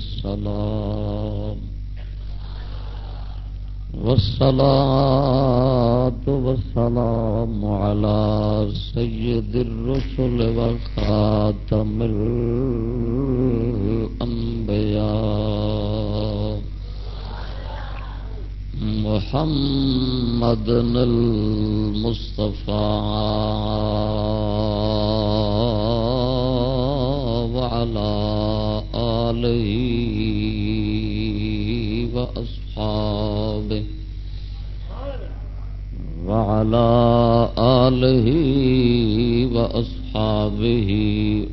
والسلام. والصلاة والسلام على سيد الرسل وخاتم الأنبياء. محمد المصطفى. وعلى آله وأصحابه وعلى آله وأصحابه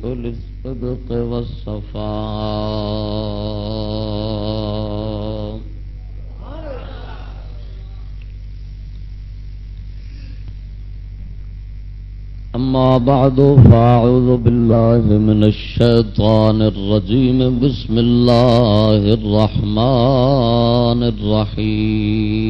أولي الصدق والصفاء أما بعد، فأعوذ بالله من الشيطان الرجيم. بسم الله الرحمن الرحيم.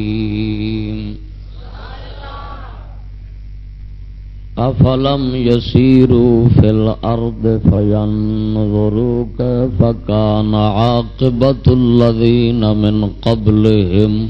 أفلم يسيروا في الأرض فينظروا كيف كان عاقبة الذين من قبلهم؟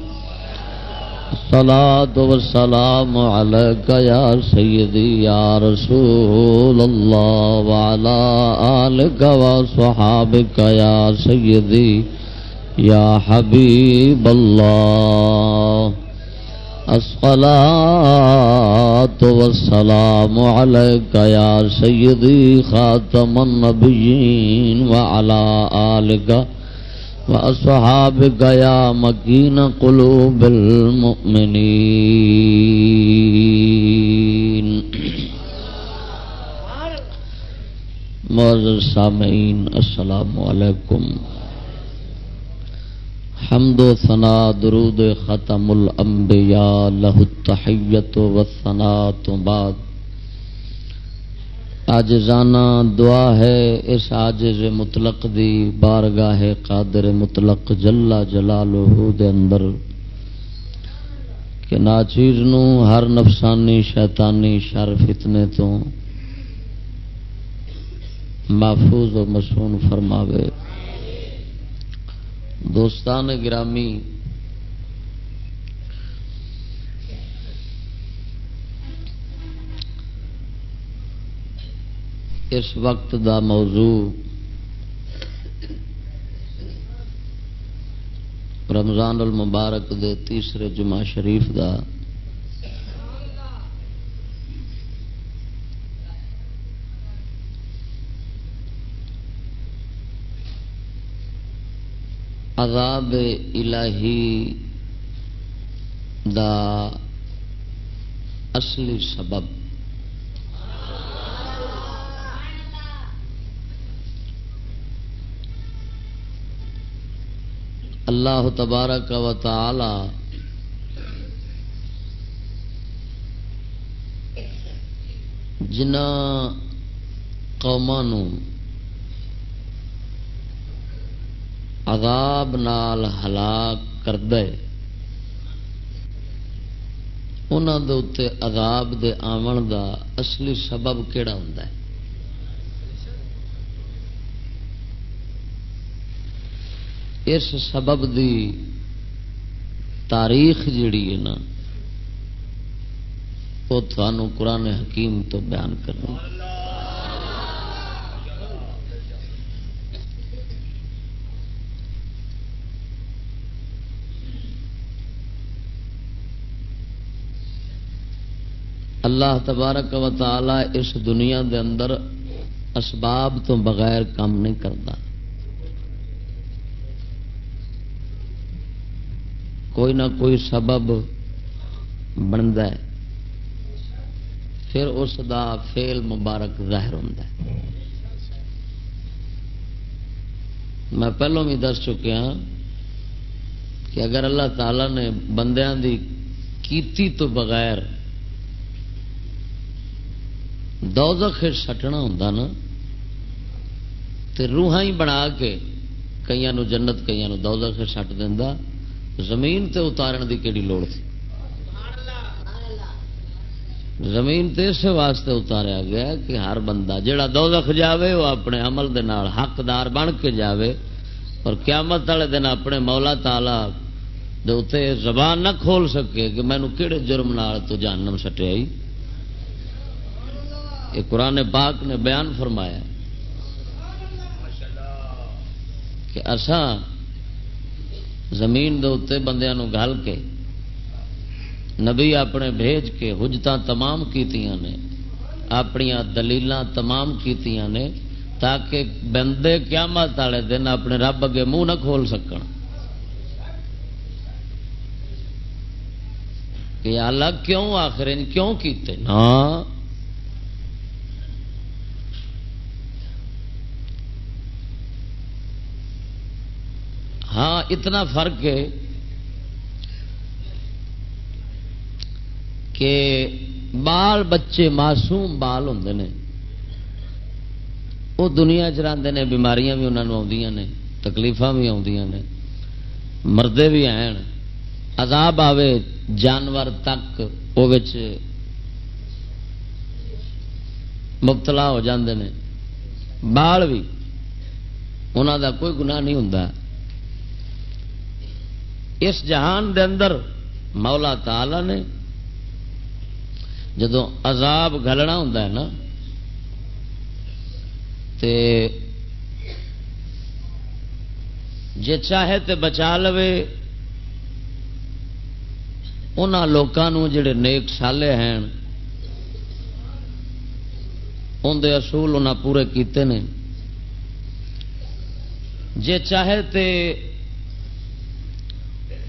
الصلاة والسلام عليك يا سيدي يا رسول الله وعلى آلك وصحابك يا سيدي يا حبيب الله. الصلاة والسلام عليك يا سيدي خاتم النبيين وعلى آلك وأصحابك يا مكين قلوب المؤمنين معزز سامعين السلام عليكم حمد و ثنا، درود ختم الانبیاء له التحیت و ثنا بعد آجزانہ دعا ہے، اس آجز مطلق دی بارگاہ قادر مطلق جلا جلالہ دے اندر۔ کہ ناچیز نو ہر نفسانی شیطانی شر فتنے تو محفوظ و مسون فرماوے۔ دوستان گرامی اس وقت دا موضوع رمضان المبارک دے تیسرے جمعہ شریف دا عذاب الہی دا اصلی سبب اللہ تبارک و تعالی جنہ قوموں عذاب نال ہلاک کر انہوں دے اتنے عذاب دے آمن دا اصلی سبب کیڑا ہوں اس سبب دی تاریخ جیڑی ہے نا، وہ تھانوں قرآن حکیم تو بیان کرنی اللہ تبارک و تعالی اس دنیا دے اندر اسباب تو بغیر کام نہیں کرتا۔ کوئی نہ کوئی سبب بنتا ہے۔ پھر اس دا فیل مبارک ظاہر ہوتا ہے۔ میں پہلوں بھی دس چکیا ہاں کہ اگر اللہ تعالی نے بندیاں دی کیتی تو بغیر دوزخ سٹنا ہوں نا تو روحاں ہی بنا کے کئی جنت کئی دوزخ سٹ دینا زمین تے اتارن دی کیڑی لوڑ تھی؟ زمین تے اس واسطے اتاریا گیا کہ ہر بندہ جڑا دوزخ جاوے وہ اپنے عمل دے نال حقدار بن کے جاوے اور قیامت والے دن اپنے مولا تالا دے زبان نہ کھول سکے کہ مینو کہڑے جرم نال تو جانم سٹیا یہ قرآن پاک نے بیان فرمایا کہ اساں زمین دے اتنے بندیا گل کے نبی اپنے بھیج کے حجت تمام کیتیاں نے اپنی دلیل تمام کیتیاں نے تاکہ بندے قیامت والے دن اپنے رب اگے منہ نہ کھول سکن۔ کہ الگ کیوں آخر کیوں کیتے؟ نا ہاں اتنا فرق ہے کہ بال بچے معصوم بال ہوں نے۔ وہ دنیا چاہتے ہیں بیماریاں بھی انہوں نے تکلیف بھی نے۔ مردے بھی ہیں۔ عذاب آوے جانور تک وہ مبتلا ہو جاندے نے۔ بال بھی انہوں دا کوئی گناہ نہیں ہوں اس جہان دے اندر مولا تعالی نے جدو عذاب گلنا ہوں نا، تے جے چاہے تے بچا لو ان لوگوں جڑے نیک سالے ہیں اندر اصول انہیں پورے کیتے ہیں جے چاہے تے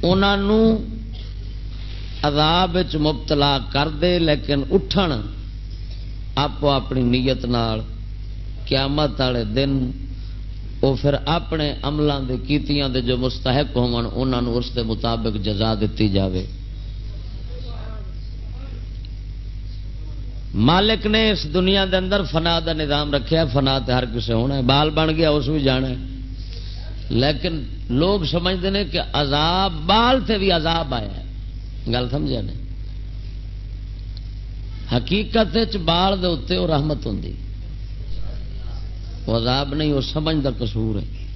انہوں عذاب مبتلا کر دے، لیکن اٹھن آپ اپنی نیت نال قیامت والے دن وہ پھر اپنے عملوں کے کیتیاں دے جو مستحق ہو اس دے مطابق جزا دیتی جاوے۔ مالک نے اس دنیا دے اندر فنا دا نظام رکھا فنا تے ہر کسے ہونا ہے، بال بن گیا، اس بھی جانا ہے۔ لیکن لوگ سمجھتے ہیں کہ عذاب بال سے بھی عذاب آیا ہے۔ گل سمجھا نے؟ حقیقت بال دے اتنے وہ رحمت ہوں وہ عذاب نہیں، وہ سمجھ کا قصور ہے۔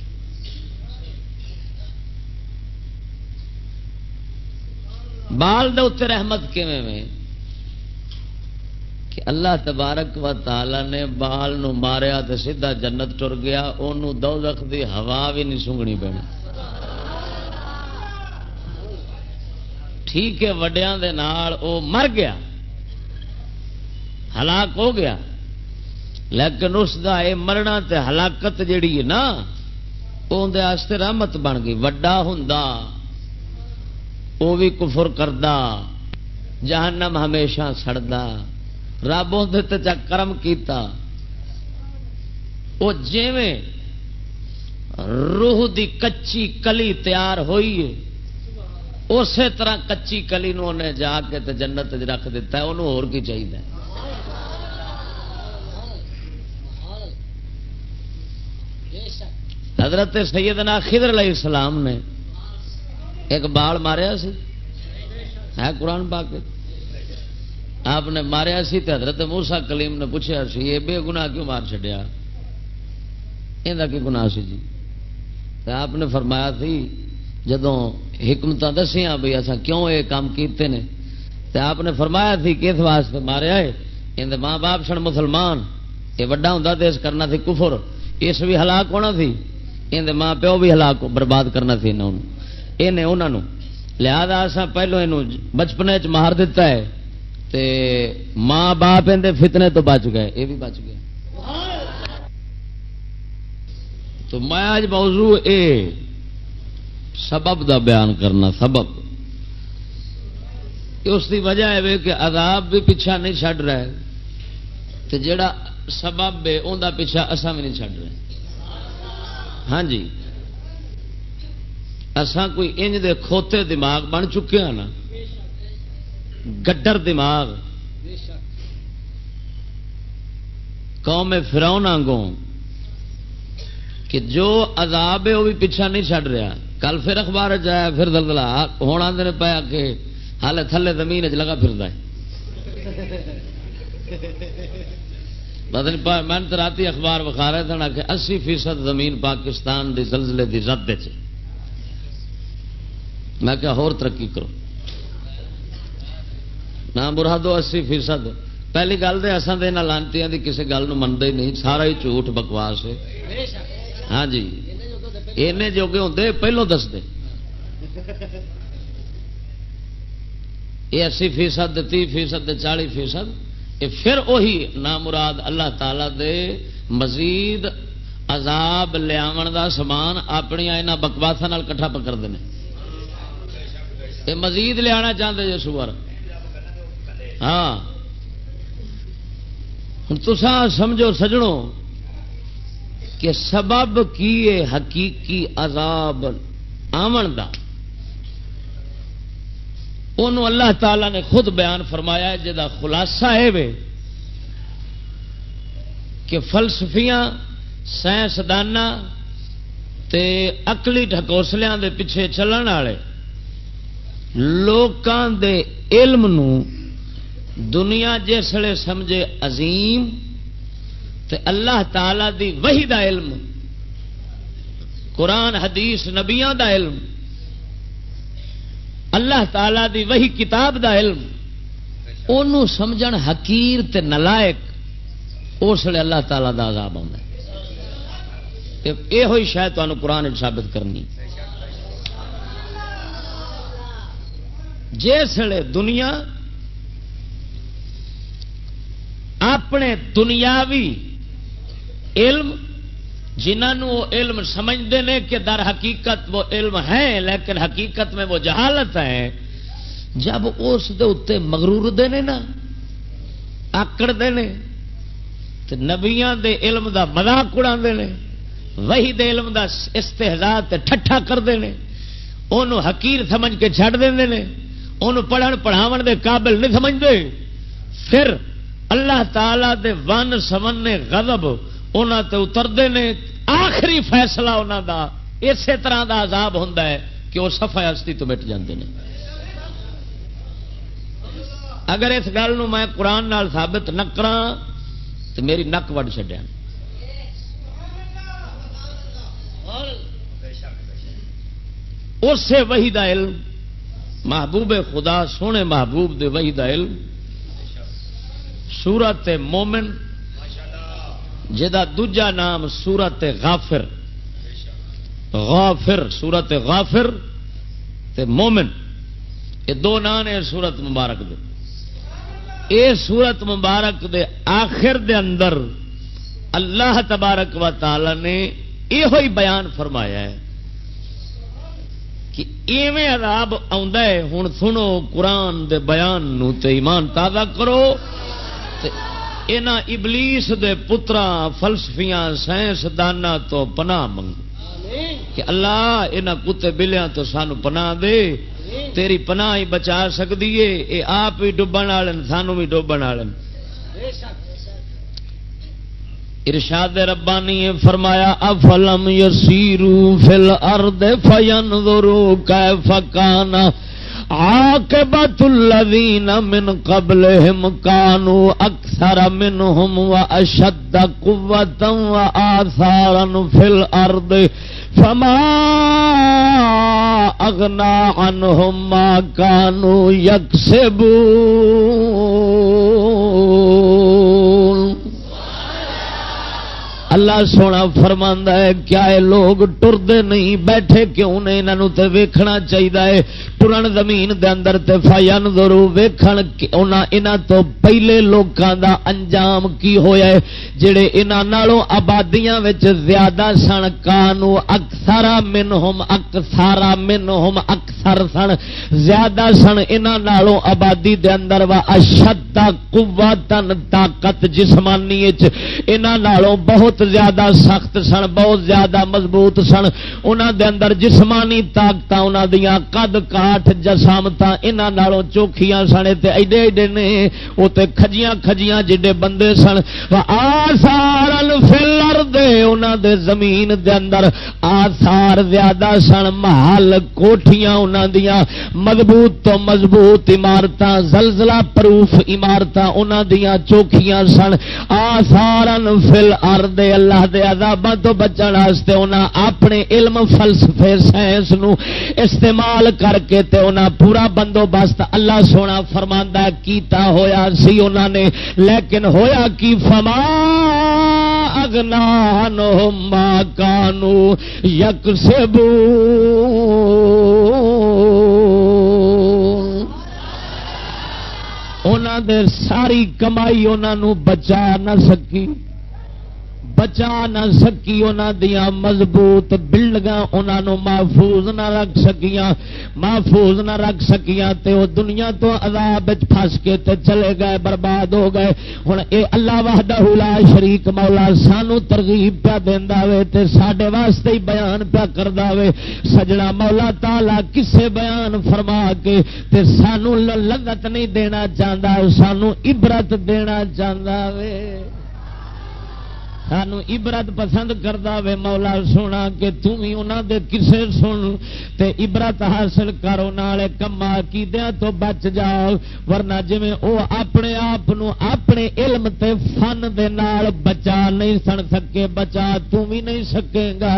بال دے اتنے رحمت کیویں میں کہ اللہ تبارک و تعالی نے بال نو ماریا تو سیدھا جنت ٹر گیا انہوں دوزخ دی ہوا بھی نہیں سونگنی پینی ٹھیک ہے وڈیا مر گیا، ہلاک ہو گیا، لیکن اس دا اے مرنا تے ہلاکت جیڑی ہے نا وہ اندر رحمت بن گئی۔ وڈا ہوں وہ بھی کفر کردا، جہنم ہمیشہ سڑدا۔ رب اندر کرم کیتا۔ وہ جیویں روح دی کچی کلی تیار ہوئی ہے، اسی طرح کچی کلی نو انہیں جا کے تے جنت رکھ دیتا ہے انہوں اور کی چاہیے حضرت سیدنا خضر علیہ السلام نے ایک بال ماریا سی۔ ہے قرآن پاک؟ آپ نے ماریا سی تے حضرت موسا کلیم نے پوچھا سی، یہ بے گناہ کیوں مار چڈیا یہ کی گناہ سی جی؟ آپ نے فرمایا تھی جدو حکمت دسیاں بھائی اصا کیوں یہ کام کیتے ہیں تو آپ نے فرمایا تھی کس واسطے ماریا ہے؟ اندر ماں باپ سن مسلمان یہ وڈا ہوں دیس کرنا تھی کفر، اس بھی ہلاک ہونا تھی اندر ماں پیو بھی ہلاک برباد کرنا تھی انہیں انہوں لہذا اصا پہلو یہ بچپنے چ مار دیتا ہے۔ تے ماں باپ اندر فتنے تو بچ گئے، یہ بھی بچ گئے۔ تو میں آج موضوع اے، سبب دا بیان کرنا، سبب۔ اس کی وجہ ہے کہ عذاب بھی پیچھا نہیں چڈ رہا ہے تو جڑا سبب ہے ان کا پیچھا اصا بھی نہیں چڈ رہے۔ ہاں جی۔ اسان کوئی انج دے کھوتے دماغ بن چکے ہیں نا۔ گڈر دماغ قوم فراؤن آنگوں کہ جو عذاب ہے وہ بھی پیچھا نہیں چڑ رہا۔ کل پھر اخبار جایا پھر دلدلا ہوں آدھے پایا کہ ہال تھلے زمین چ لگا پھر مطلب میں تو رات اخبار وکھا رہے تھے کہ اسی فیصد زمین پاکستان دی زلزلے دی رد میں کیا ہور ترقی کرو۔ نہ برا دو اسی فیصد پہلی گل تو اصل تو لانتی کی کسی گل منتے ہی نہیں سارا ہی جھوٹ بکواس ہے ہاں جی اینے جوگے ہوں پہلو دس دے یہ اسی فیصد تی فیصد چالی فیصد یہ پھر وہی نام مراد اللہ تعالی دے مزید عذاب لیا دا سامان اپنی یہاں بکواسا کٹھا پکڑتے ہیں یہ مزید لیا چاہتے جی سور ہاں۔ ہوں تسا سمجھو سجڑوں کہ سبب کی حقیقی عذاب آمن دا؟ انہوں اللہ تعالی نے خود بیان فرمایا جا خلاصہ ہے کہ فلسفیاں سائنسدان اکلی ٹھکوسلیاں دے پیچھے چلن والے لوکاں دے علم نو دنیا جسے سمجھے عظیم، تے اللہ تعالی دی وہی دا علم، قرآن، حدیث، نبیاں دا علم، اللہ تعالی دی وہی کتاب دا علم انہوں سمجھن حقیر تے نلائک اس لیے اللہ تعالی دا عذاب آتا یہ ہوئی شاید تمہیں قرآن ثابت کرنی۔ جسے دنیا اپنے دنیاوی علم، جنہوں وہ علم سمجھتے ہیں کہ در حقیقت وہ علم ہے لیکن حقیقت میں وہ جہالت ہے جب اس دے مغرور دے نا آکڑ دے تو نبیا دے علم دا مذاق اڑا وہی دے علم دا استحزا ٹھٹھا کرتے ہیں انہوں حقیر سمجھ کے چڑھ دیں انہوں پڑھن پڑھاو دے قابل نہیں سمجھتے، پھر اللہ تعالی دے ون سمن نے غضب تے اترتے ہیں آخری فیصلہ انہوں دا اسی طرح دا عذاب ہوں کہ وہ سفا ہستی تو مٹ جاندے ہیں اگر اس گل میں قرآن نال ثابت نہ کرا تو میری نک وڈ چڈیا اسے وہی دا علم، محبوب خدا، سونے محبوب دے وہی دا علم سورت مومن جا دجا نام سورت غافر غافر، سورت غافر تے مومن، یہ دو نام نے سورت مبارک دے۔ اے سورت مبارک دے آخر دے اندر اللہ تبارک و تعالی نے یہ بیان فرمایا ہے کہ ایویں عذاب ہے ہوں سنو قرآن دے بیان نو تے ایمان تازہ کرو۔ ابلیس دے پترا فلسفیاں سائنسدان تو پناہ منگو۔ کہ اللہ یہاں کتے بلیاں تو سانو پناہ دے۔ تیری پناہ ہی بچا سکتی ہے۔ یہ آپ ہی ڈبن والے سانو بھی ڈبن والے ارشاد ربانی فرمایا افلم یسیرو فل ارد فین درو کیفکانا عاقبت الذین من قبلهم كانوا اکثر منهم واشد قوة واثارا في الارض فما اغنا عنهم ما كانوا يكسبون اللہ سونا فرما ہے، کیا یہ لوگ ٹرتے نہیں؟ بیٹھے کیوں نے؟ یہاں تے ویکھنا چاہیے ٹرن زمین دے اندر تے فائن درو ویکھن انہاں تو پہلے لوکاں دا انجام کی ہویا ہے۔ جڑے انہاں نالوں آبادیاں وچ زیادہ سن، کانو اکثرا منہم اکثرا منہم اکثر سن۔ زیادہ سن انہاں نالوں آبادی دے اندر وا اشد قوتن طاقت جسمانی وچ۔ انہاں نالوں بہت زیادہ سخت سن، بہت زیادہ مضبوط سن۔ انہوں دے اندر جسمانی طاقت انہوں دیا قد کاٹ جسامت یہاں چوکھیاں سن۔ ایڈے ایڈے نے وہ کھجیاں کھجیاں جڈے بندے سن۔ آسار فلر دے انہوں دے زمین دے اندر آسار زیادہ سن۔ محل کوٹیاں انہوں دیا مضبوط تو مضبوط عمارت زلزلہ پروف عمارت انہوں دیا چوکھیاں سن۔ آسار فل ارد اللہ دے عذاباں تو بچن واسطے انہاں اپنے علم، فلسفے، سائنس نو استعمال کر کے تے انہاں پورا بندوبست اللہ سونا فرماندا کیتا ہویا سی انہاں نے۔ لیکن ہویا کی؟ فما اگنانہم ما کانو یکسبون۔ انہاں دے ساری کمائی انہاں بچا نہ سکی۔ بچا نہ سکی انہوں دیا مضبوط بلڈنگ انہوں محفوظ نہ رکھ سکیاں، محفوظ نہ رکھ سکیاں تے وہ دنیا تو عذاب پھس کے تے چلے گئے، برباد ہو گئے۔ ہوں اے اللہ وحدہ لا شریک مولا سانو ترغیب پیا دینا وے تے ساڈے واسطے ہی بیان پیا کردا وے۔ سجنا مولا تالا کسے بیان فرما کے تے سانو لذت نہیں دینا چاہتا سانو عبرت دینا چاہتا وے۔ سانو عبرت پسند کرتا وے مولا سونا کہ انہوں دے کسے سن تے عبرت حاصل کرو نالے کما کی تو بچ جاؤ ورنہ جی وہ اپنے آپ اپنے علم تے فن دے نال بچا نہیں سن سکے بچا بھی نہیں سکے گا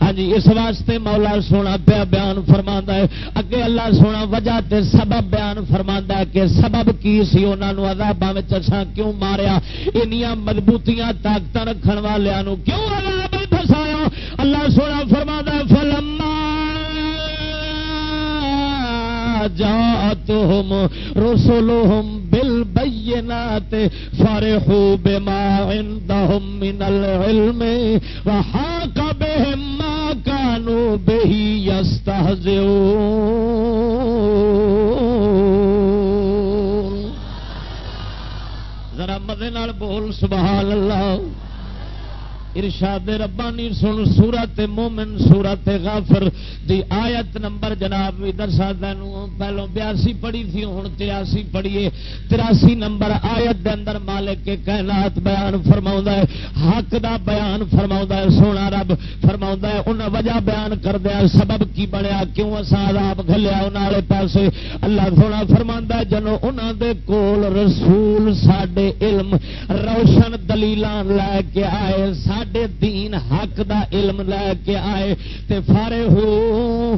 ہاں جی اس واسطے مولا سونا پیا بیان فرما ہے اگے اللہ سونا وجہ تے سبب بیان فرما کہ سبب کی سی انہوں ادابا کیوں ماریا انیاں مضبوطیاں طاقت رکھن والوں کیوں عذاب پھسایا اللہ سونا فرما فلم جاتهم رسلهم بالبينات فرحوا بما عندهم من العلم وحاق بهم ما كانوا به يستهزئون۔ ذرا مزے بول، سبحان اللہ۔ ارشاد ربانی سن سورت مومن، سورت غافر دی آیت نمبر جناب بھی درسا پہلو بیاسی پڑھی تھی ہوں تراسی پڑھیے۔ تراسی نمبر آیت دے اندر مالک کے کائنات بیان فرما ہے، حق دا بیان فرما ہے، سونا رب فرما ہے۔ ان وجہ بیان کر دیا سبب کی بنیا، کیوں اصا آپ گلیا ان پاسے؟ اللہ سونا فرما ہے جنو انہوں دے کول رسول سڈے علم، روشن دلیل لے کے آئے ساڈے دین حق دا علم لے کے آئے تے فارے ہو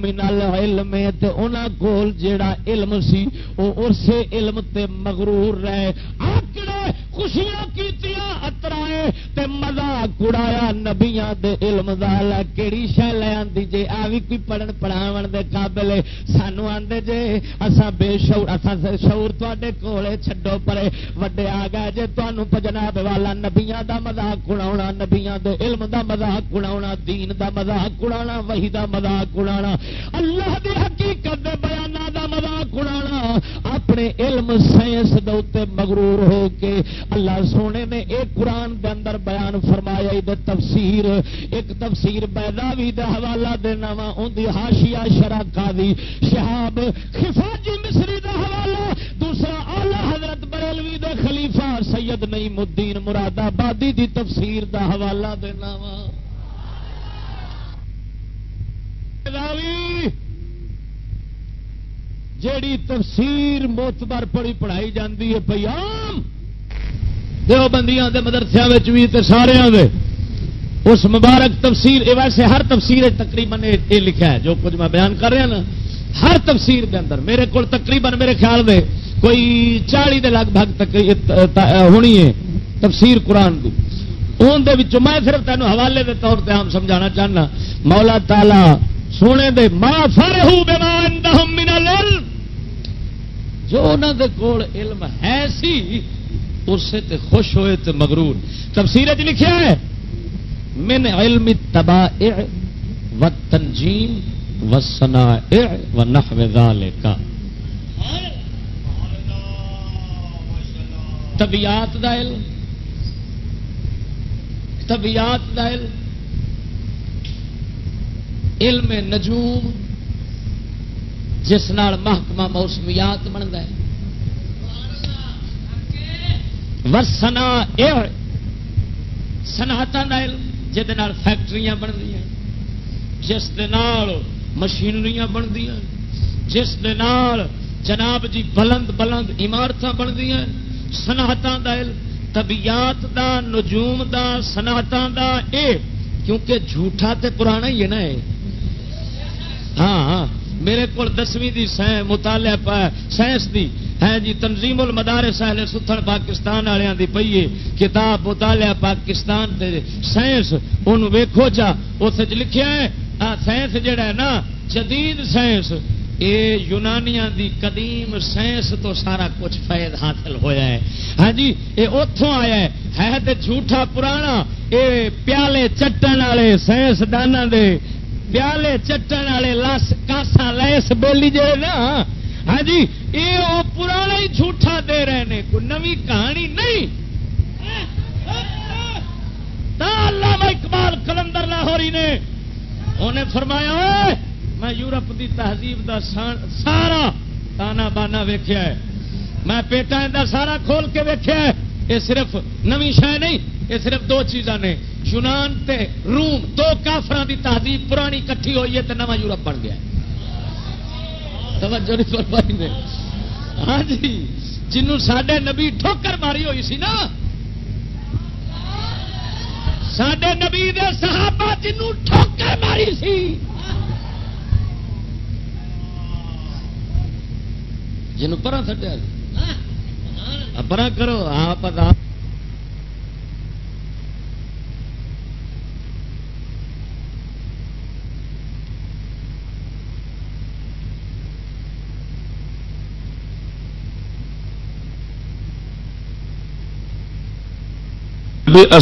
من العلم تے انہاں کول جیڑا علم سی، او اسے علم تے مغرور رہے۔ آکڑے خوشیاں کیتیاں اترائے تے مزاق اڑایا نبیاں دے علم دا. کیڑی شہ لے آندی جے؟ آ بھی کوئی پڑھن پڑھاون دے قابل سانو آندے جے، اساں بے شعور، اساں شعور تواڈے کولے چھڈو پرے وڈے آ گئے جے، تانوں جناب والا نبیاں دا مذاق اڑاونا، نبیاں دے علم دا مذاق اڑاونا، دین دا مذاق اڑاونا، وحی دا مذاق اڑاونا. اللہ دی حقیقت دے بیاناں دا مذاق اڑاونا اپنے علم سائنس دے مغرور ہو کے اللہ سونے نے ایک قرآن دے اندر بیان فرمایا دے تفسیر، ایک تفسیر بیداوی دے حوالہ دینا وا ان دی حاشیہ شرع قاضی شہاب خفاجی مصری دا حوالہ، دوسرا اعلی حضرت بریلوی دے خلیفہ سید نعیم الدین مراد آبادی دی تفسیر دا حوالہ دینا وا۔ جیڑی تفسیر موتبر پڑھی پڑھائی جاتی ہے پی آم دو بندیاں مدرسے بھی سارے دے۔ اس مبارک تفسیر ویسے ہر تفسیر تقریباً یہ لکھا ہے، جو کچھ میں بیان کر رہا نا، ہر تفسیر دے اندر میرے کو تقریباً میرے خیال دے کوئی چالی دے لگ بھگ ہونی ہے تفسیر قرآن کی اندر میں صرف تینوں حوالے کے طور پہ ہم سمجھانا چاہنا۔ مولا تالا سونے دے، ما فرحو بما عندهم من العلم۔ جو انہوں دے کول علم ہے سی، اسے تے خوش ہوئے تے مغرور۔ تفسیر چ لکھیا ہے، من علم التبائع والتنجیم والصنائع ونحو ذالک طبیعت دا علم، طبیعت دا علم۔ علم نجوم جس نال محکمہ موسمیات بنتا ہے۔ ورسنا سناٹ کا علم جہد فیکٹری بن دیا جس مشینری بن دیا جس جناب جی بلند بلند عمارت بن دیا سناٹوں کا علم، طبیعت دا، نجوم دا سناٹوں دا، اے کیونکہ جھوٹا تے پرانا ہی ہے نا ہاں ہاں۔ میرے کو دسویں دی مطالعہ پا سائنس دی۔ ہے جی تنظیم المدار سہل ستھن پاکستان والوں کی پیے کتاب مطالعہ پاکستان دے سائنس۔ ان ویکو چا اس لکھا ہے سائنس جڑا ہے نا، جدید سائنس۔ یہ یونانیاں دی قدیم سائنس تو سارا کچھ فائد حاصل ہویا ہے۔ ہاں جی یہ اتوں آیا ہے۔ ہے تو جھوٹا پرانا یہ پیالے چٹن والے سائنسدانوں دے۔ پیالے چٹن والے لس کاسا لس بولی جائے نا ہاں جی یہ وہ پرانا ہی جھوٹا دے رہے ہیں کوئی نوی کہانی نہیں اللہ اقبال کلندر لاہوری نے انہیں فرمایا میں یورپ دی تہذیب دا سارا تانا بانا ویخیا ہے میں پیٹا دا سارا کھول کے ویخیا ہے یہ صرف نوی شہ نہیں یہ صرف دو چیزاں نے، یونان تے روم، دو کافران دی تہذیب پرانی کٹھی ہوئی ہے تو نواں یورپ بن گیا توجہ نہیں فرمائی نے۔ ہاں جی جنوں سڈے نبی ٹھوکر ماری ہوئی سی نا۔ سڈے نبی دے صحابہ جنوں ٹھوکر ماری سی۔ جنوں پرا تھٹیا پرا کرو، آپ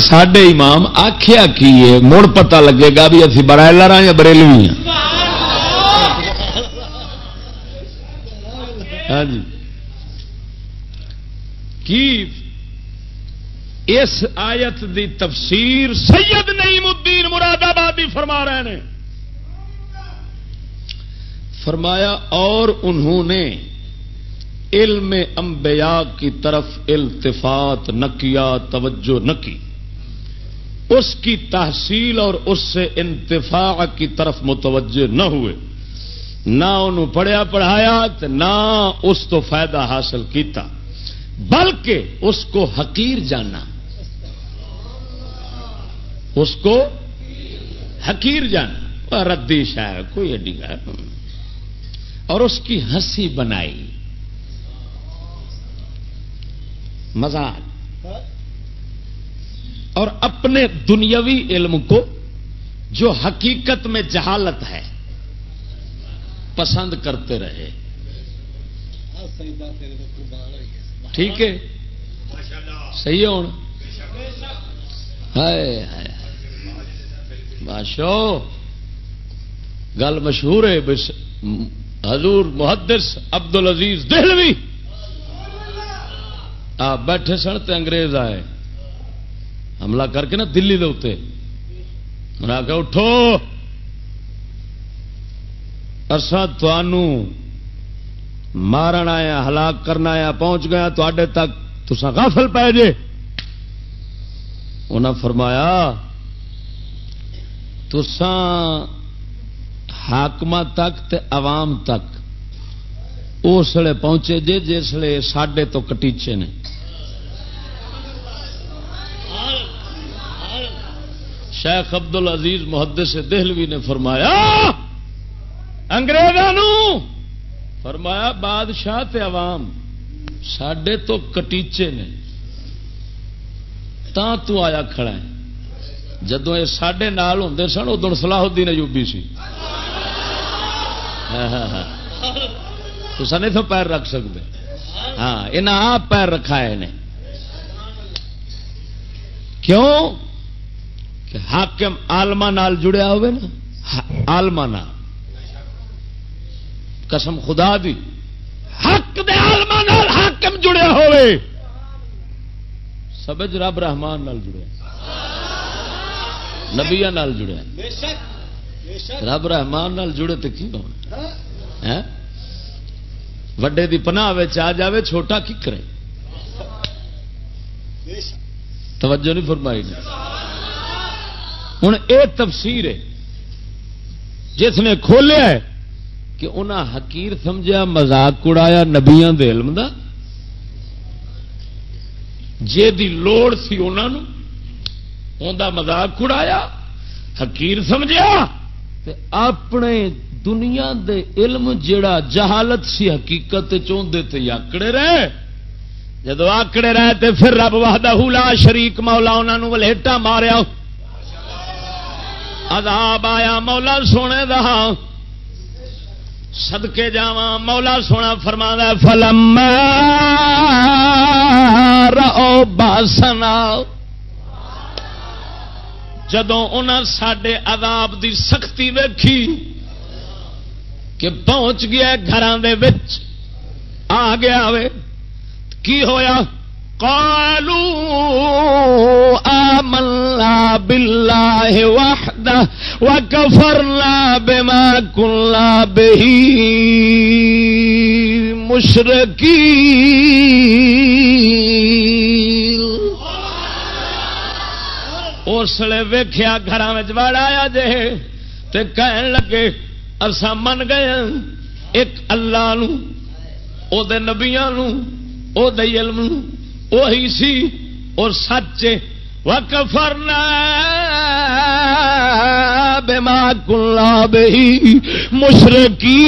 سڈے امام آخیا کی ہے؟ مڑ پتا لگے گا بھی ابھی برائلر ہاں یا بریلوی ہاں ہاں جی۔ کی اس آیت دی تفسیر سید نعیم الدین مراد آبادی فرما رہے ہیں فرمایا اور انہوں نے علم انبیاء کی طرف التفات نہ کیا، توجہ نہ کی۔ اس کی تحصیل اور اس سے انتفاع کی طرف متوجہ نہ ہوئے۔ نہ انہوں پڑھیا، پڑھایا نہ اس تو فائدہ حاصل کیتا، بلکہ اس کو حقیر جانا۔ اس کو حقیر جانا۔ ردی شاید کوئی اڈی اور اس کی ہنسی بنائی۔ مزاق اور اپنے دنیاوی علم کو جو حقیقت میں جہالت ہے، پسند کرتے رہے۔ ٹھیک ہے؟ صحیح ہے ہوں ماشو گل مشہور ہے حضور محدث عبد العزیز دہلوی۔ آپ بیٹھے سن تے انگریز آئے۔ حملہ کر کے نا دلی دے اتنے منا کے اٹھو۔ اصا مارن آیا ہلاک کرنا آیا پہنچ گیا تے تک تسا غافل پی جے۔ انہیں فرمایا تسان حاقم تک تے عوام تک اس لیے پہنچے جے جسے سڈے تو کٹیچے نے۔ شیخ ابد ال عزیز محدث دہلوی نے فرمایا انگریزوں فرمایا، بادشاہ تے عوام سڈے تو کٹیچے نے۔ تا تو آیا کھڑا ہے۔ جدو یہ سڈے نال ہوں سن ادو سلاح الدین ایوبی سی۔ ہاں، ہاں، ہاں۔ تو نہیں تو پیر رکھ سکتے ہاں یہ آپ پیر رکھا ہے کیوں؟ کہ حاکم آلما نال جڑیا ہوئے نا۔ آلما نال۔ قسم خدا دی۔ حق دے آلما نال حاکم جڑیا ہوئے۔ سبج رب رحمان نال جڑیا۔ نبیا نال جڑیا۔ رب رحمان نال جڑے تو کی ہونا؟ ہاں؟ وڈے دی پناہ آ جاوے، چھوٹا کی کرے؟ توجہ نہیں فرمائی جی۔ ہوں یہ تفسیر ہے، جس نے کھولیا ہے کہ انہاں حکیر سمجھا مزاق اڑایا نبیا علم دا۔ جے دی لوڑ سی انہوں انہوں مزاق اڑایا حکیر سمجھا اپنے دنیا دے علم جڑا جہالت سی حقیقت چاہتے تھے آکڑے رہے۔ جدو آکڑے رہے تے پھر رب واہدہ لا شریک مولا انہوں ولیٹا ماریا۔ عذاب آیا، مولا سونے دا۔ سدکے جا مولا سونا فرما فلم رو باسنا جدو ان سڈے عذاب دی سختی ویکھی کہ پہنچ گیا گھر آ گیا وے۔ کی ہویا؟ قالوا آمنا بالله وحده وكفرنا بما كنا به مشركين اس لیے ویخیا گھر آیا جے تے کہن لگے ارسا من گئے ہاں، ایک اللہ نو، او دے نبیاں نو، او دے علم نو وہی سی، اور سچ وکفرنا بما کلا بہی مشرقی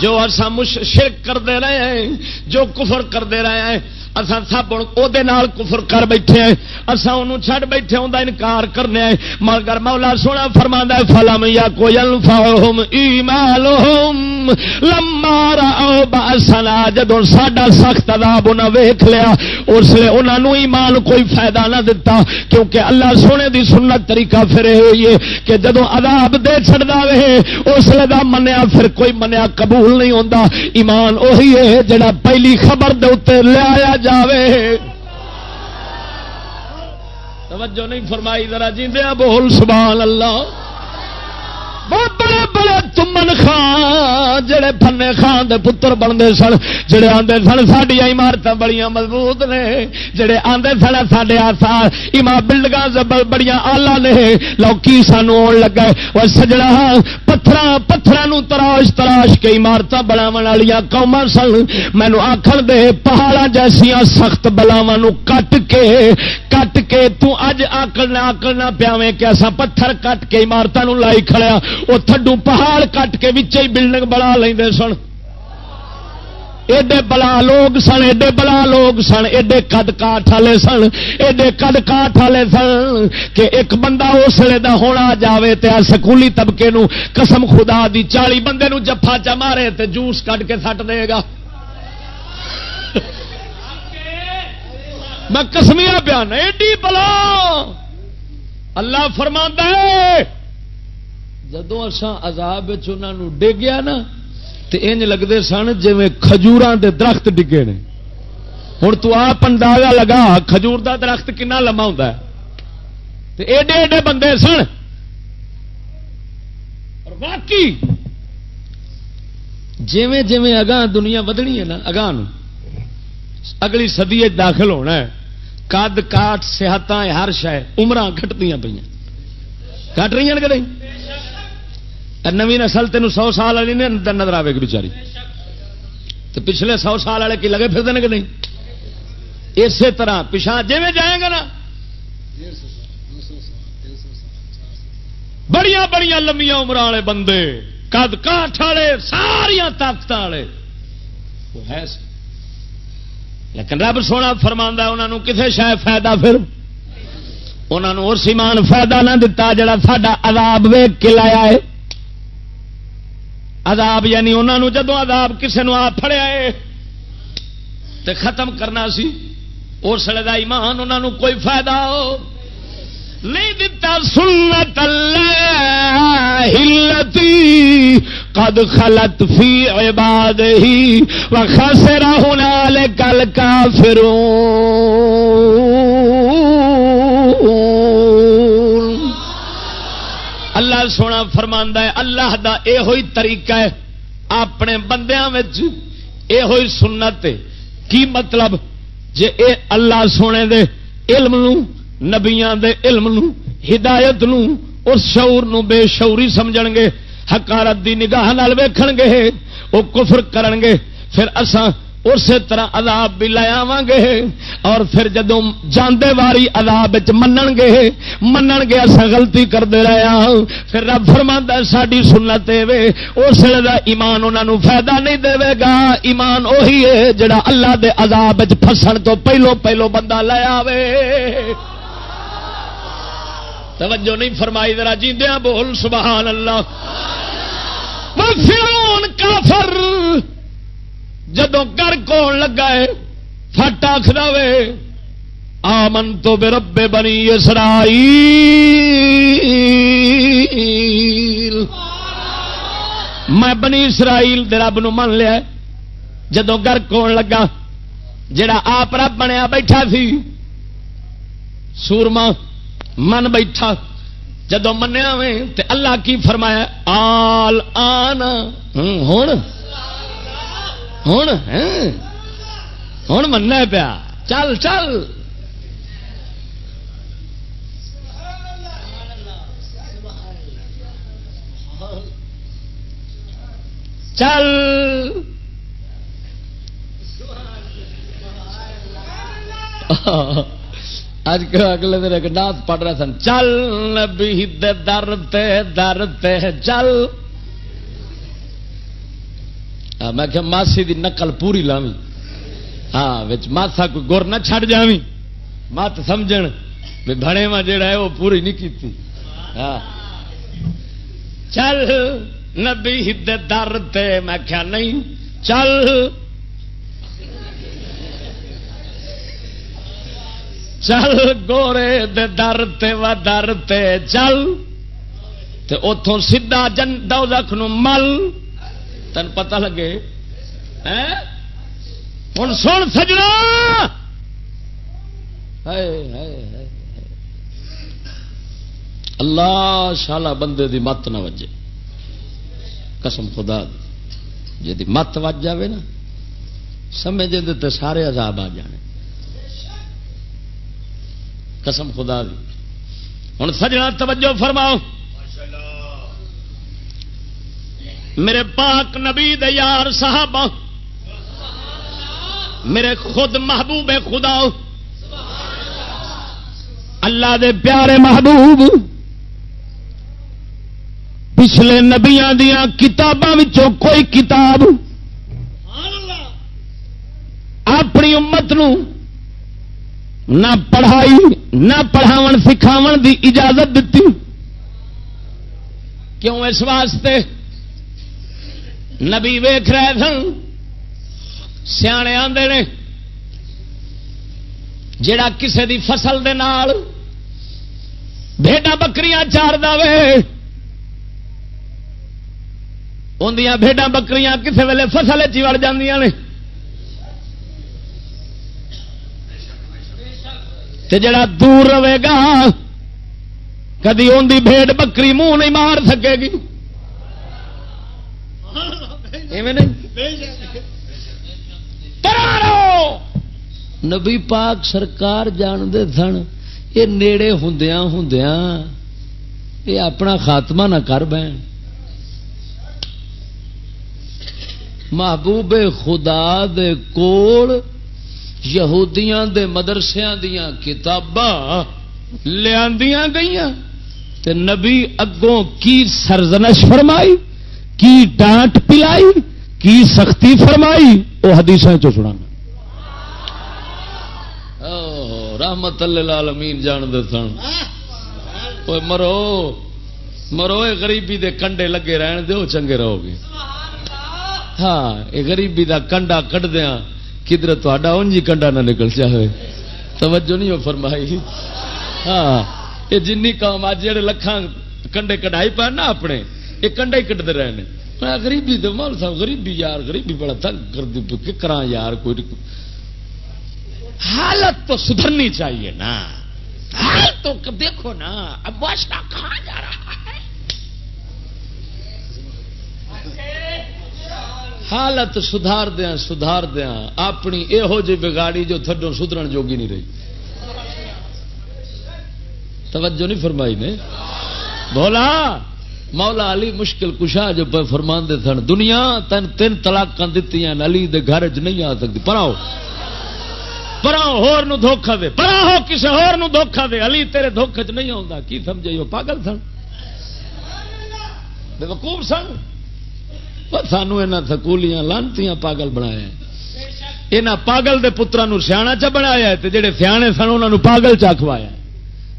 جو اصا شرک کرتے رہے ہیں، جو کفر کرتے رہے ہیں اصا سب ہوں کفر کر بیٹھے ہیں۔ اصا انہوں چھڈ بیٹھے ہوں انکار کرنے مگر مولا سونا فرما فلم یا کوئی الفاہم باسنا جدو ساڈا سخت عذاب انہیں ویخ لیا، اس لیے انہوں ایمان کوئی فائدہ نہ دتا، کیونکہ اللہ سونے دی سنت طریقہ پھر یہ ہوئی ہے کہ جدو عذاب دے چڑھتا رہے اس لیے دا منیا پھر کوئی منیا قبول نہیں ہوتا ایمان اہی ہے، جڑا پہلی خبر دے اتنے لیا جاوے۔ توجہ نہیں فرمائی ذرا جی بول سبحان اللہ۔ بہت بڑا بڑے تمن خان، جڑے پنے خان دے پتر بنتے سن، جڑے آتے سن سڈیا عمارت بڑی مضبوط نے، جڑے آتے سن سڈے آسار ایما بلڈنگ بڑی آلہ نے، لوکی سانو آن لگا وہ سجڑا پتھر پتھر تراش تراش کے عمارت بناو والی قوم سن۔ مینو آخر دے پہاڑا جیسیا سخت بلاوا کٹ کے کٹ کے تج آکڑنا آکڑنا پیاویں کہ اصا پتھر کٹ کے عمارتوں لائی کھڑیا وہ تھڈو پہاڑ کٹ کے ہی بلڈنگ بنا لیں سن۔ ایڈے بلا لوگ سن، ایڈے بلا لوگ سن، ایڈے کد کاٹ والے سن، ایڈے کد کاٹ والے سن کہ ایک بندہ اس لیے دا ہونا جاوے تے سکولی طبقے نو قسم خدا دی چالی بندے نو جفا چا مارے تے جوس کٹ کے سٹ دے گا۔ میں کسمیا بیان، ایڈی بلا۔ اللہ فرما ہے جدو اصا عذاب ڈگیا نا تو انج لگتے سن جی کھجور دے درخت ڈگے نے۔ ہوں تو آپ اندازہ لگا کھجور دا درخت کنا لما ہوں ایڈے ایڈے بندے سن۔ اور باقی جیویں جیویں اگاں دنیا ودنی ہے نا، اگاں اگلی سدی داخل ہونا ہے۔ کد کاٹ صحت ہر شہ عمر گٹتی پہ کٹ رہی ہیں کہ نہیں؟ نوی نسل تین سو سال والی نے نظر آئے گی بچاری تو پچھلے سو سال والے کی لگے پھر کہ نہیں؟ اسی طرح پچھا جی میں جائے گا نا؟ بڑیا بڑیا لمیا عمر والے بندے کد کاٹ والے ساریا طاقت والے۔ ہے لیکن رب سونا فرما انہوں کسے شاید فائدہ پھر؟ انہوں اور سیمان فائدہ نہ دتا جڑا ساڈا عذاب ویگ کے لایا ہے۔ عذاب یعنی انہوں جدو عذاب کسے نو آپ فڑیا ہے تے ختم کرنا سی، اس دا ایمان انہوں کوئی فائدہ ہو۔ نہیں دتا سنت اللہ ہلتی قد خلت فی عباد ہی و خسرا ہنال کل کافرون اللہ سونا فرماندا ہے، اللہ دا اے ہوئی طریقہ ہے، اپنے بندیاں وچ اے ہوئی سنت ہے۔ کی مطلب؟ جے اے اللہ سونے دے علم نو، نبیاں دے علم نو، ہدایت نو اس شعور نو بے شعوری سمجھن گے حکارت دی نگاہ نال ویکھن گے او کفر کرن گے، پھر اساں اسی طرح عذاب بھی لے آواں گے اور پھر جدو جاندے واری عذاب منن گے منن گے اصا غلطی کرتے رہے ہاں۔ پھر رب فرما ساری سنت وے، اس دا ایمان انہوں فائدہ نہیں دے گا۔ ایمان اہی ہے جڑا اللہ دے عذاب فسن تو پہلو پہلو بندہ لے آوے۔ توجہ نہیں فرمائی، ذرا جیندیا بول، سبحان اللہ۔ فرعون کافر۔ جدو گر کون لگا ہے، فٹ آخر آمن تو بے ربے بنی اسرائی میں بنی اسرائیل دے رب نو من لیا جدو گر کون لگا، جڑا آپ رب بنیا بیٹھا سی۔ سورما من بیٹھا۔ جدو منیا وے، تے اللہ کی فرمایا، آل آن ہوں ہوں ہوں مننا پیا چل چل چل اج اگلے دن ایک نات پڑھ رہے سن چل نبی در تے در تے چل میں کہ ماسی دی نقل پوری لاوی ہاں ماسا کوئی گر نہ چھڑ جاوی مت سمجھ بڑے وا جڑا ہے، وہ پوری نہیں کی ہاں۔ چل نبی در تے میں کیا نہیں۔ چل۔ چل گورے دے در تے و در تے چل۔ تے اتوں سیدا جن دو نو مل۔ تین پتہ لگے؟ ہوں سن سجنا! اللہ شالا بندے دی مت نہ وجے۔ قسم خدا دی۔ جی مت وج جائے نا، سمجھ تو سارے عذاب آ جانے۔ قسم خدا دی۔ ہوں سجنا، توجہ فرماؤ۔ میرے پاک نبی دے یار صحابہ، میرے خود محبوب خدا، اللہ دے پیارے محبوب، پچھلے نبیا دیا کتابوں کوئی کتاب اپنی امت نو نہ پڑھائی، نہ پڑھاو سکھاو دی اجازت دیتی کیوں اس واسطے؟ نبی ویخ رہے سن، سیانے آتے نے جڑا کسے دی فصل دے نال بھیڈا بکریاں چار دے اندیاں بھیڈا بکریاں کسے ویلے فصل چڑ نے۔ تے جڑا دور رہے گا، کدی ان بھیڑ بکری منہ نہیں مار سکے گی۔ نبی پاک سرکار جانتے سن، یہ نیڑے ہندیا ہندیا یہ اپنا خاتمہ نہ کر بین محبوب خدا دے کول یہودیاں دے مدرسیاں دیاں کتاباں لیا گئی تے نبی اگوں کی سرزنش فرمائی؟ کی ڈانٹ پلائی کی سختی فرمائی وہ حدیث سنا رحمت اللہ امین جان دے سن مرو مرو غریبی دے کنڈے لگے رہن دے چنگے رہو گے۔ ہاں یہ غریبی دا کنڈا کٹ دیا کدھر تا انجی کنڈا نہ نکل چاہے توجہ نہیں ہو فرمائی۔ ہاں یہ جن قوم آج جڑے لکھان کنڈے کٹائی پہ نا اپنے یہ کنڈے ہی کٹتے رہے ہیں غریبی دے مول صاحب، غریبی یار، غریبی بڑا تنگ کر دی کرا یار کوئی حالت تو سدھرنی چاہیے نا۔ حال تو دیکھو نا اب بادشاہ کہاں جا رہا ہے؟ حالت سدھار دیا سدھار دیا اپنی یہو جی بگاڑی جو تھڈو سدھرن جوگی نہیں رہی۔ توجہ نہیں فرمائی نے؟ بولا۔ مولا علی مشکل کشا جو فرما سن، دنیا تین تین تلاک دیتی علی دے گھر چ نہیں آ سکتی پراؤ پراؤ ہور نو دھوکھا دے۔ پرا ہو کسی ہور نو دھوکھا دے۔ علی تیرے دھوکھے چ نہیں آتا کی سمجھے؟ وہ پاگل سن۔ وقوف سن۔ سانو یہاں سکولیاں لانتی پاگل بنایا یہاں پاگل دے پترا سیاح چ بنایا جہے سیانے سن انہوں پاگل چ کھوایا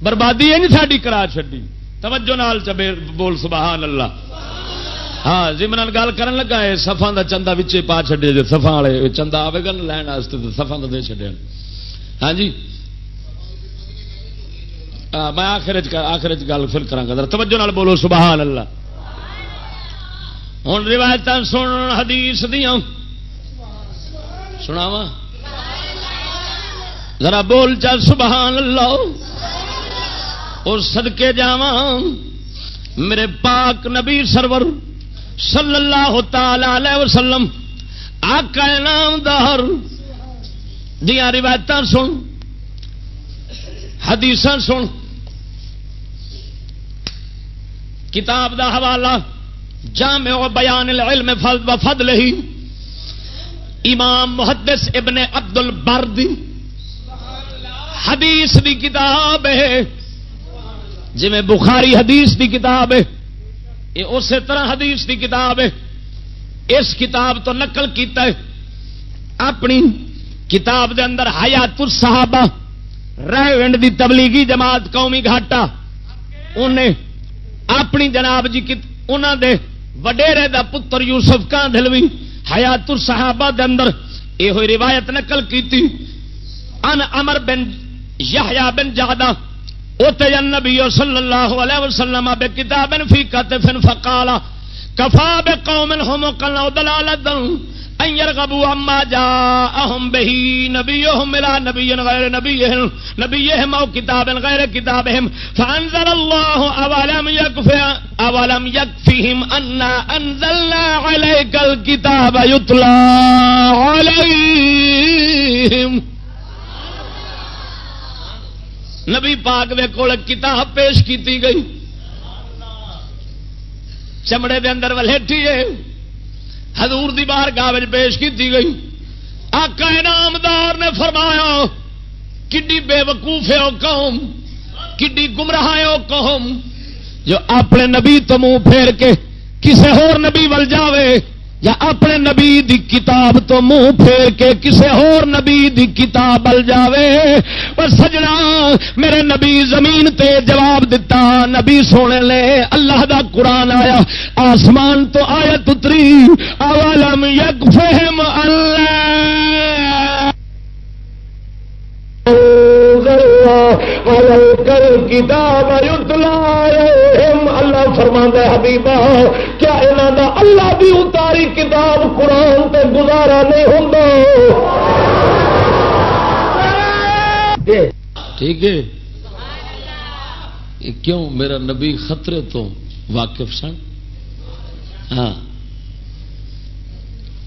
بربادی ہے نہیں ساری کرا چڈی توجہ نال چبے بول سبحان اللہ۔ ہاں جمن گل کرن لگا ہے سفا کا چندہ بچے پا چڈے جی سفا والے چندہ آئے گا لین سفا کا دے چڈیا ہاں جی؟ ہاں، میں آخر آخر گل پھر کرا توجہ نال بولو سبحان اللہ۔ ہوں روایت سن حدیث دیا سناوا ذرا بول چل سبحان اللہ۔ اور سدکے جا میرے پاک نبی سرور صلی اللہ تعالی وسلم، آقا نام دار دیا روایت سن حدیث سن، کتاب دا حوالہ جامع بیان العلم و فضل ہی امام محدث ابن عبد البردی حدیث دی کتاب ہے۔ جی بخاری حدیث دی کتاب ہے، یہ اسی طرح حدیث دی کتاب ہے۔ اس کتاب تو نقل کیتا ہے، اپنی کتاب دے اندر حیات الصحابہ ونڈ دی تبلیغی جماعت قومی گھاٹا، انہیں اپنی جناب جی انہوں دے وڈیرے دا پتر یوسف کان دلوی حیات الصحابہ دے اندر یہ روایت نقل کیتی۔ ان امر بن یحییٰ بن جہدہ اوتے النبی صلی اللہ علیہ وسلم بے کتاب فی کتف فقالا، کفا بے قوم ہم قلنا دلالتن ان يرغبوا عما جاءهم به نبيهم الى نبي غير نبيهم نبيهم او كتاب غير كتابهم فانزل الله اولم يكفي اولم يكفيهم ان انزلنا عليك الكتاب يتلى عليهم نبی پاک دے کول کتاب پیش کیتی گئی۔ چمڑے دے اندر ولیٹی ہے۔ حضور دی بار گاہ پیش کی گئی۔ آقا انعامدار نے فرمایا، کڈی بے وقوف ہے قوم، کڈی گمراہ ہے قوم، جو اپنے نبی تو منہ پھیر کے کسے ہور نبی ول جاوے یا اپنے نبی دی کتاب تو منہ پھیر کے کسے اور نبی دی کتاب بل جاوے۔ پر سجنا، میرے نبی زمین تے جواب دیتا نبی سونے لے اللہ دا قرآن آیا۔ آسمان تو آیا تتری اولم یک فہم اللہ۔ کر کتاب اللہ فرما حبیبا کیا یہاں دا اللہ دی اتاری کتاب قرآن تے گزارا نہیں ہوں جی۔ ٹھیک ہے؟ کیوں میرا نبی خطرے تو واقف سن؟ ہاں۔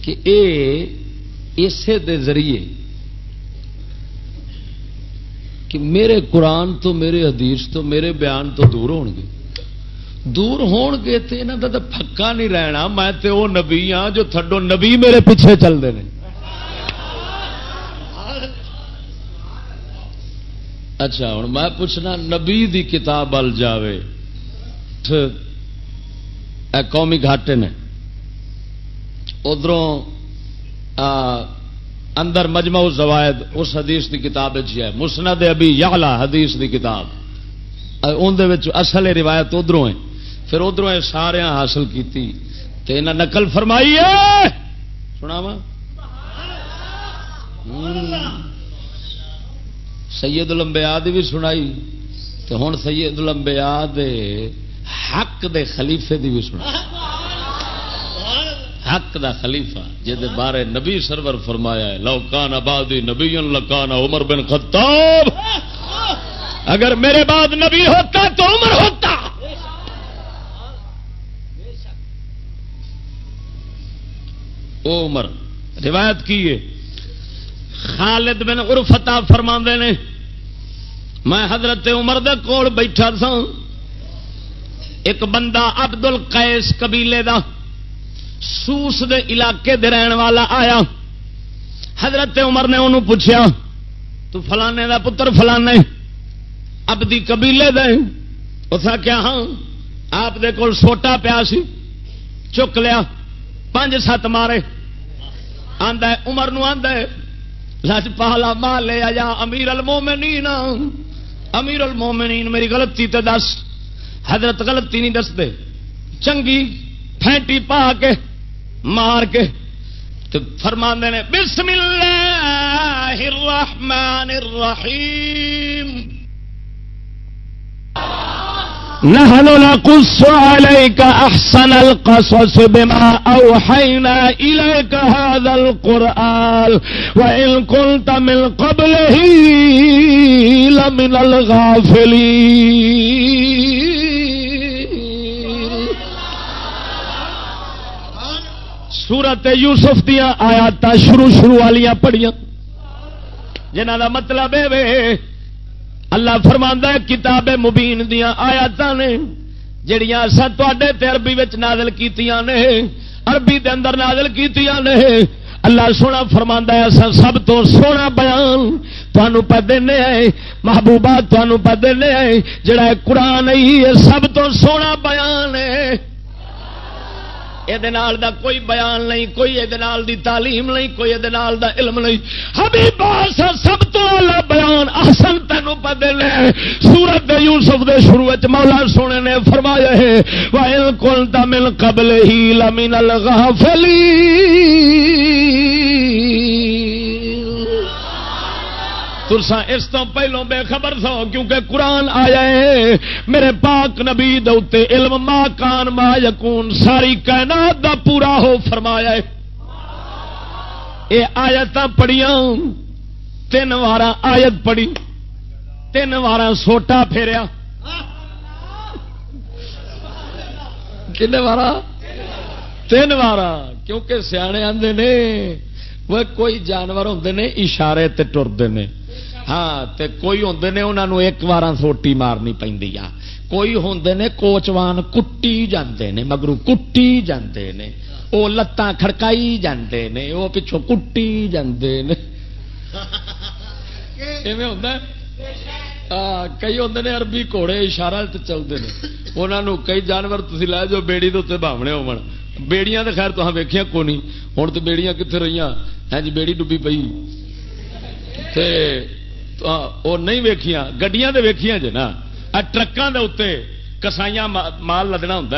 کہ اے، اسے دے ذریعے کہ میرے قرآن تو میرے حدیث تو میرے بیان تو دور ہون گے۔ دور ہون گے تو یہاں کا تو پکا نہیں رہنا۔ میں تے وہ نبی ہاں جو تھڈو نبی میرے پیچھے چلتے ہیں اچھا ہوں میں پوچھنا، نبی دی کتاب بل جائے قومی گھاٹے نے۔ ادھر اندر مجمع زوائد اس حدیث کی کتاب ہے۔ مسند ابھی یالا حدیث کی کتاب۔ اندر اصل روایت ادھر ہے۔ پھر ادھر سارے حاصل کی نقل فرمائی ہے۔ سنا وا سید لمبیا بھی سنائی۔ تو ہوں سید لمبیا حق دے خلیفے دی بھی سنا حق دا خلیفہ جہد بارے نبی سرور فرمایا ہے لوکان آبادی نبی لکان عمر بن خطاب۔ اگر میرے بعد نبی ہوتا تو عمر ہوتا۔ او عمر، روایت کی ہے۔ خالد بن عرفتا فرما نے، میں حضرت عمر دے کول بیٹھا سا ایک بندہ عبد القیس قبیلے دا۔ سوس دے علاقے دے رہن والا آیا۔ حضرت عمر نے انہوں پوچھا تو فلانے دا پتر فلانے، ابدی قبیلے دے؟ اس کیا ہاں آپ دے کول سوٹا پیا سی، چک لیا پانچ سات مارے۔ آندا ہے، عمر نو آندا ہے، لج پہلا مار لے آیا امیر المومنین امیر المومنین، میری غلطی تے دس۔ حضرت غلطی نہیں دس دے چنگی پھینٹی پا کے، مار کے، تو فرما نے، بسم اللہ الرحمن الرحیم. نحن نقص عليك أحسن القصص بما أوحينا إليك هذا القرآن، وإن كنت من قبله لمن الغافلين. سورت یوسف دیا آیات شروع شروع والی پڑھیا جنہ کا مطلب ہے اللہ فرما کتاب مبین دیا آیات نے، جڑیاں اصا تے عربی نازل کیتیاں نے، عربی دے اندر نازل کیتیاں نے۔ اللہ سونا فرما ایسا سب تو سونا بیان تمہوں پہ دینے آئے محبوبہ تمہوں پہ دینے آئے، جڑا قرآن ہی سب تو سونا بیان ہے۔ یہ کوئی بیان نہیں کوئی یہ دی تعلیم نہیں کوئی یہ دا علم نہیں حبیب سب تو بیان احسن تینوں پتے لے سورت دے یوسف دے شروع مولا سونے نے فرمایا ہے وائل کل تمل قبل ہی لمین الغافلین ترسا اس تو پہلو بے خبر سو، کیونکہ قرآن آیا ہے، میرے پاک نبی دے علم ما کان ما یکون، ساری کائنات دا پورا ہو فرمایا ہے۔ یہ آیت پڑھیا تین وار آیت پڑھی، تین وار سوٹا پھیریا۔ کن وار تین وار کیونکہ سیانے آتے نے، وہ کوئی جانور ہوں نے، اشارے تے ٹرتے ہیں ہاں تے کوئی ہوں نے انہوں ایک بار سوٹی مارنی پہ کوئی ہوں نے کوچوان کٹی جاندے نے، مگرو کٹی جاندے نے۔ وہ لتاں کھڑکائی جاندے نے وہ پچھوں کٹی جاندے نے۔ کئی ہوں نے عربی گھوڑے اشارہ چلتے ہیں انہوں کئی جانور تھی لے جو بیڑی دے باونے ہو بیڑیاں تو خیر تو ویخیا کو نہیں۔ ہوں تو بیڑیاں کتنے رہی ہے جی بیڑی ڈبی پی وہ نہیں ویخیا گڈیاں تو ویخیا جی نا۔ ٹرکاں دے اتنے کسائیاں مال لدنا ہوں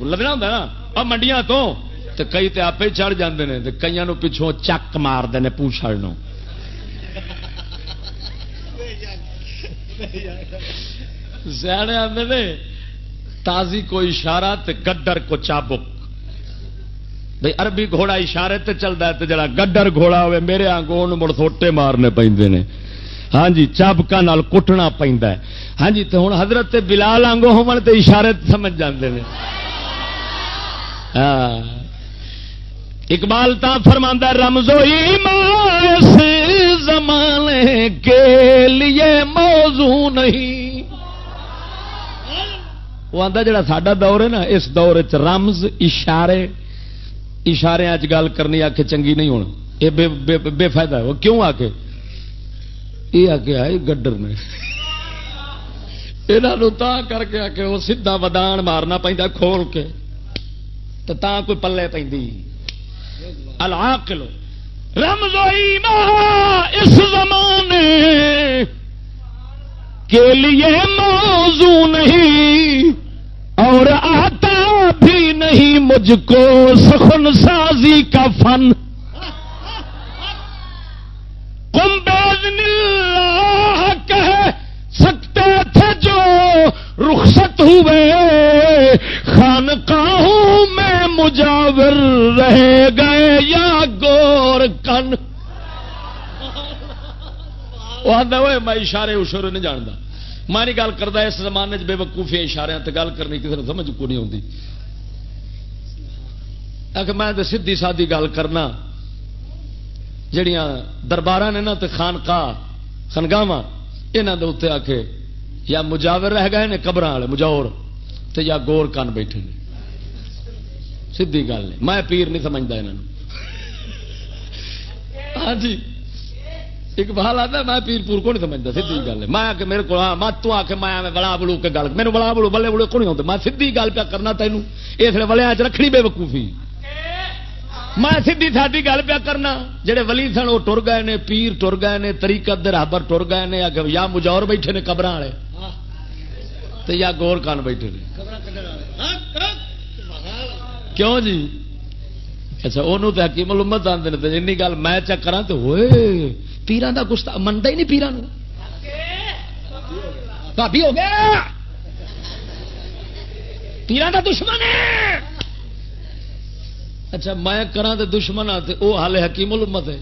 لدنا ہوں نا؟ اور منڈیاں تو۔ کئی تو آپ چڑھ جاتے ہیں کئی پچھوں چک مارتے ہیں پوچھڑ سیانے آتے نے، تازی کو اشارہ تے گڈر کو چابک۔ بھائی عربی گھوڑا اشارے تے چلتا ہے جڑا گڈر گھوڑا ہوئے میرے آنگوں مڑ سوٹے مارنے پہ ہاں جی چابکا نال کٹنا پہ ہاں جی تو ہوں حضرت بلال آنگوں ہو اشارے سمجھ جاندے نے۔ ہاں۔ اقبال تا فرماندہ رمزو ایمان زمانے کے لیے موضوع نہیں۔ وہ آتا جڑا ساڈا دور ہے نا، اس دور چ رمز، اشارے اشارے گل کرنی آ کے چنگی نہیں ہونا۔ یہ بے, بے, بے فائدہ ہے۔ وہ کیوں آ کے یہ آ کے آئے گڈر نے۔ یہاں تا کر کے آ کے وہ سیدا ودان مارنا پہ کھول کے۔ تو تا کوئی پلے پہ العاقل۔ رمز اس زمانے کے لیے موضوع نہیں۔ نہیں مجھ کو سخن سازی کا فن۔ کم اللہ کہہ سکتے تھے جو رخصت ہوئے۔ خانقاہوں میں مجاور رہ گئے یا گور کن۔ میں اشارے اشورے نہیں جانتا۔ میں نہیں گل کرتا اس زمانے بے وقوفی اشارے گل کرنی کسی نے سمجھ کو نہیں آتی میں تو سیدھی سادی گل کرنا۔ جڑیاں دربار نے نا تو خانقاہ خنگاہ یہاں کے اتنے آ کے یا مجاور رہ گئے نے قبر والے، مجاور تو یا گور کن بیٹھے سیدھی گل نہیں میں پیر نہیں سمجھتا یہاں ہاں جی۔ ایک آتا میں پیر پور کو نہیں سمجھتا سیدھی گل ہے میں آ کے میرے کو ہاں مت تو آ کے میں بڑا بلو کے گل میرے بڑا بلو بلے بلے کو نہیں ہوتے میں سیدھی گل پیا کرنا تینوں۔ اس لیے ولیا چ رکھنی بے وقوفی۔ میں سیدھی سادی گل پیا کرنا۔ جہے ولی سن وہ ٹر گئے نے، پیر ٹر گئے نے تریقت رابر ٹر گئے نے، یا مجور بیٹھے نے قبر والے یا گور کان بیٹھے نے۔ کیوں جی؟ اچھا وہ تو حکیم الامت آتے ہیں گل میں چیک کرا تو ہوئے پیران کا گستا منتا ہی نہیں پیران بھابی ہو گیا۔ پیران کا دشمن ہے۔ اچھا میں کرا تو دشمن آ وہ حال حکیم الامت ہے۔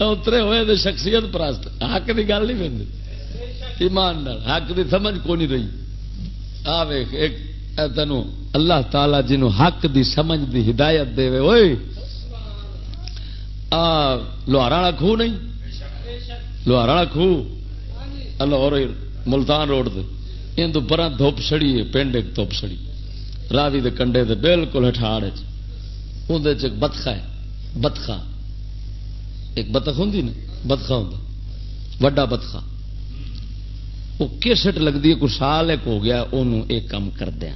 اترے ہوئے تو شخصیت پرست۔ حق کی گل نہیں پہ ایمان حق کی سمجھ کو نہیں رہی۔ آ ویخ ایک تینوں اللہ تعالی جنوں حق دی سمجھ دی ہدایت دے ہوئے لوہارا والا خوہ نہیں؟ لوہارا والا خوہ لاہور ملتان روڈ سے یہ تو پر دھوپ سڑی ہے پنڈ ایک دھوپ سڑی راوی دے کنڈے دے بالکل ہٹھاڑ اندر بتخا ہے بتخا ایک بتخ ہوں نا بتخا ہوں وڈا بتخا وہ کیسٹ لگتی ہے کچھ سال ایک ہو گیا انہوں ایک کام کر دیا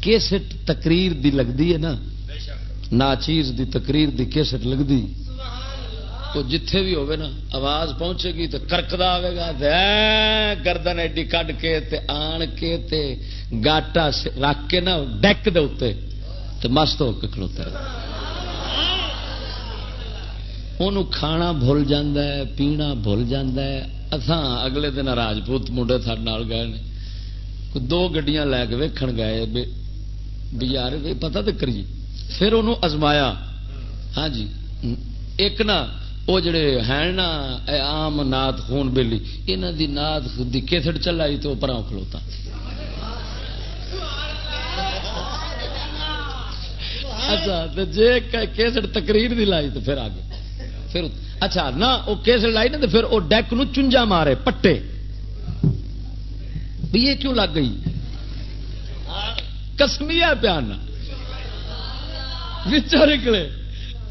کیسٹ تقریر دی لگتی ہے نا ناچیز دی تقریر دی کیسٹ لگتی تو جتھے بھی ہوگی نا، آواز پہنچے گی تو کرکدا آئے گا گردن ایڈی کڈ کے تے آن کے تے گاٹا رکھ کے نا ڈیک دے اتنے تو مست ہو کے کھلوتا انہوں کھانا بھول جاندہ ہے، پینا بھول جاندہ ہے۔ اتھاں اگلے دن راجپوت منڈے سارے گئے نے دو گڈیاں لے کے ویکھن گئے بھی یار پتا تو کریے۔ پھر انہوں ازمایا۔ ہاں جی ایک نا وہ جڑے ہیں نا آم نات خون بیلی یہاں دی نات دی کیسٹ چلائی تو پراؤ کھلوتا اچھا جی کیسٹ تقریر دی لائی تو پھر آگے۔ پھر اچھا نہ وہ کیس لائی نا تو پھر وہ ڈیک نو چنجا مارے، پٹے۔ بھی یہ کیوں لگ گئی؟ کسمیا پیان نکلے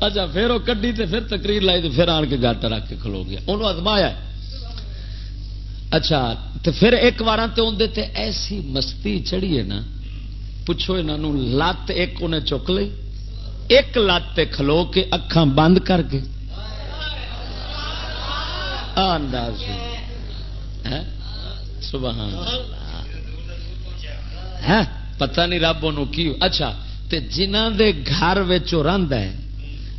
اچھا پھر وہ کڈی تے پھر تقریر لائی تو پھر آن کے گاٹا رکھ کے کھلو گیا۔ انہوں ازمایا اچھا تو پھر ایک بار تو اندر تے ایسی مستی چڑھی ہے نا، پوچھو یہاں لت ایک انہیں چک لی ایک لت کھلو کے اکھان بند کر کے۔ انداز۔ ہاں؟ سبحان ہے ہاں؟ پتہ نہیں رب ان کی اچھا تے جنہ دے گھر ہے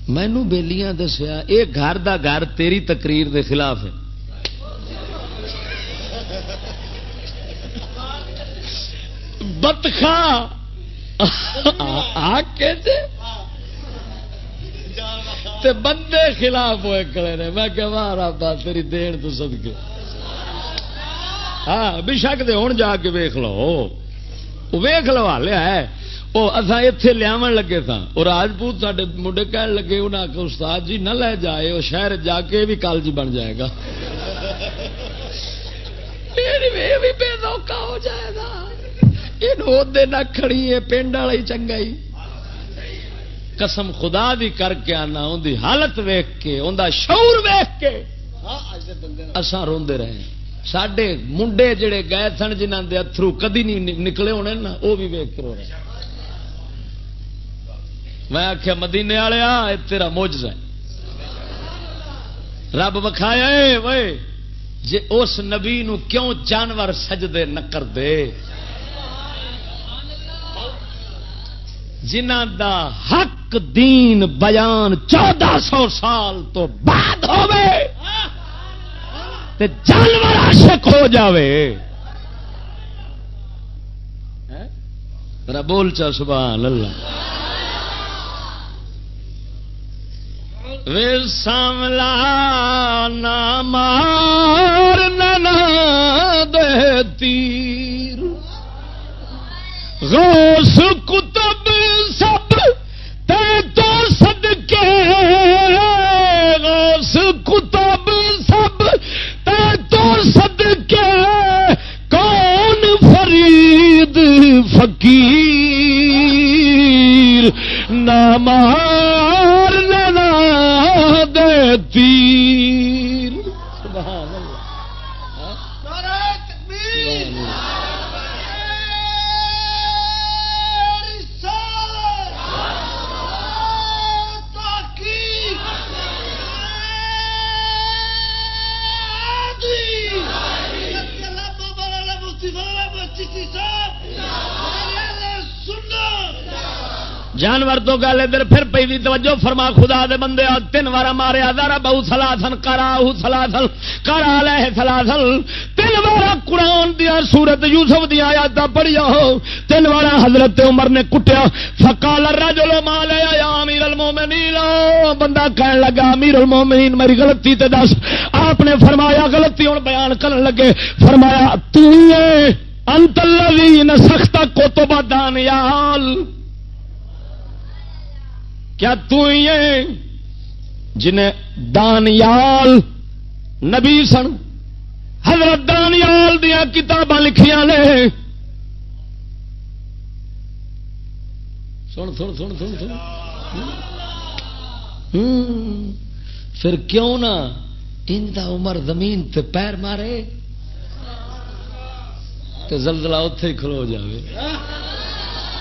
مینو بےلیاں دسیا یہ گھر دا گھر تیری تقریر دے خلاف ہے۔ بتخا آ کے تے بندے خلاف ہوئے کھڑے نے۔ میں کہ مارا با تیری دین تو سد کے ہاں بشک دے ہوں جا کے ویخ لو۔ ویخ لو لیا ہے۔ وہ اصا اتے لیا لگے تھا وہ راجپوت سارے منڈے کہن لگے انہیں آ استاد جی نہ لے جائے وہ شہر جا کے بھی کالج بن جائے گا۔ بھی بے ہو جائے گا۔ یہ نہ کھڑی ہے پنڈ والا ہی چنگا ہی۔ قسم خدا دی کر کے آنا، ان دی حالت ویخ کے، ان دا شعور ویخ کے۔ اسان روندے رہے۔ سڈے منڈے جڑے گئے سن جنہوں دے اترو کدی نہیں نکلے ہونے نا وہ بھی ویخ کے رو رہے۔ میں آخیا مدینے والے تیرا موجز ہے۔ رب وکھایا وے، جے اس نبی نو کیوں جانور سجدے نہ کر دے جنہ دا حق دین بیان چودہ سو سال تو بعد جانور عاشق ہو جاوے۔ ہاں؟ بول چا، سبحان اللہ۔ وے ساملا نامار دے تیر۔ غوث کتب سب تے تو سد کے غوث کتب سب تے تو سد کون فرید فقیر؟ نامار جانور تو گل ادھر پھر پی بھی توجہ فرما، خدا دے بندے تین بار مارے دارا بہو سلاسن کرا سلاسل کرا لے سلاسل۔ تین بار قرآن دیا، سورت یوسف دیا یاد پڑھیا ہو۔ تین بار حضرت عمر نے کٹیا۔ فکال رجلو مال آیا امیر المومنین؟ بندہ کہن لگا، امیر المومنین، میری غلطی تے دس۔ آپ نے فرمایا، غلطی ہوں بیان کرن لگے۔ فرمایا، تو انت الذین سخت کو تو دانیال۔ کیا تو یہ جنہیں دانیال نبی سن؟ حضرت دانیال دیا کتاباں لکھیا نے۔ سن سن سن سن سن۔ پھر کیوں نہ ان کا عمر زمین تے پیر مارے تو زلزلہ اتے ہی کھلو جائے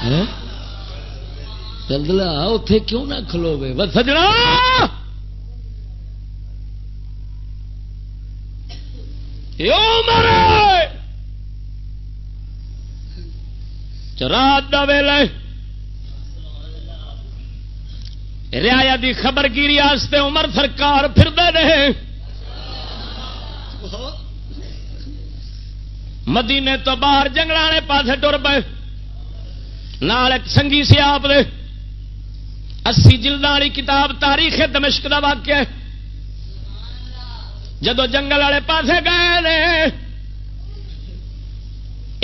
ہاں؟ دلدلا اتے کیوں نہ کھلو گے سجنا! رات کا ویلا ریا کی خبر گیری عمر سرکار پھر رہے۔ مدینے تو باہر جنگل والے پاسے ٹر پے۔ نال ایک سنگی سی آپ دے۔ اسی جلد والی کتاب تاریخ دمشق کا واقع ہے۔ جدو جنگل والے پاسے گئے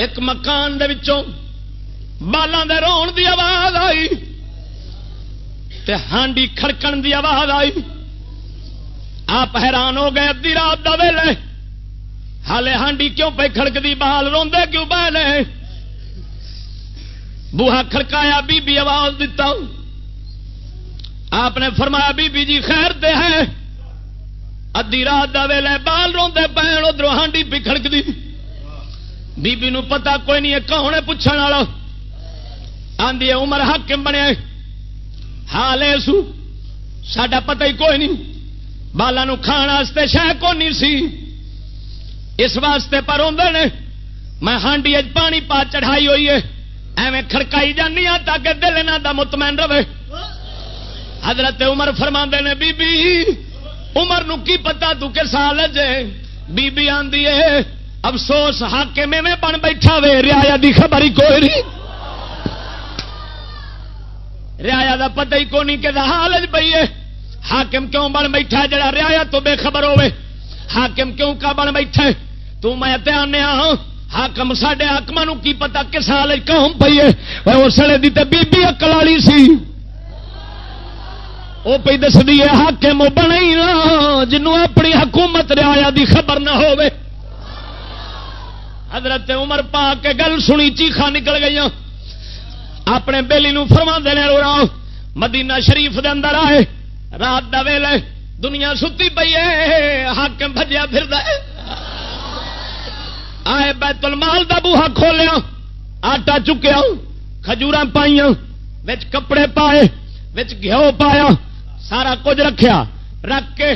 ایک مکان دے وچوں بالوں دے رون دی آواز آئی تے ہانڈی کھڑکن دی آواز آئی۔ آپ حیران ہو گئے ادی رات کا ویلے۔ ہالے ہانڈی کیوں پہ کھڑکتی بال روندے کیوں پہ بوہا کھڑکایا، بی بی آواز دیتا۔ ہوں آپ نے فرمایا بی بی جی خیر دے ہے ادی رات دا ویلے بال روندے پین ادھر ہانڈی پی کھڑکتی بی بی نو پتا کوئی نہیں کون ہے پوچھنے والا؟ آندی ہے، عمر حاکم بنیا حال ہے سو، ساڈا پتہ ہی کوئی نہیں۔ بالا نو کھان واسطے شہ کو نہیں سی؟ اس واسطے پر آدھے نے۔ میں ہانڈی پانی پا چڑھائی ہوئی ہے۔ ایویں کھڑکائی جانی ہاں تاکہ دل نہ دا مطمئن رہے۔ حضرت عمر فرما نے بی بی عمر نو کی پتا تو کہ سال جے؟ بی بی آندی ہے، افسوس ہاکے میں میں بن بیٹھا وے ریا دی خبر ہی کوئی نہیں۔ ریا دا پتہ ہی کونی کہ حال پی ہے۔ حاکم کیوں بن بیٹھا جڑا ریا تو بے خبر ہوے حاکم کیوں کا بن بیٹھا تو میں آنے ہاں۔ حاکم سڈے حاکم کی پتا کس حال کہوں پی ہے؟ اس ویلے دی تے بی بی اکل والی سی۔ وہ پہ دس دی ہے، حاکم بنے نا، جنوں اپنی حکومت ریا دی خبر نہ ہوے حضرت عمر پا کے گل سنی چیخا نکل گئی اپنے بیلی نو فرما دینے رو رہا مدینہ شریف دے اندر آئے۔ رات دا ویلے دنیا ستی پی ہے، حاکم بجیا پھر آئے بیت المال دا بوہا کھولیا، آٹا چکیا کھجور پائیا بچ کپڑے پائے بچ گھیو پایا۔ سارا کچھ رکھیا، رکھ کے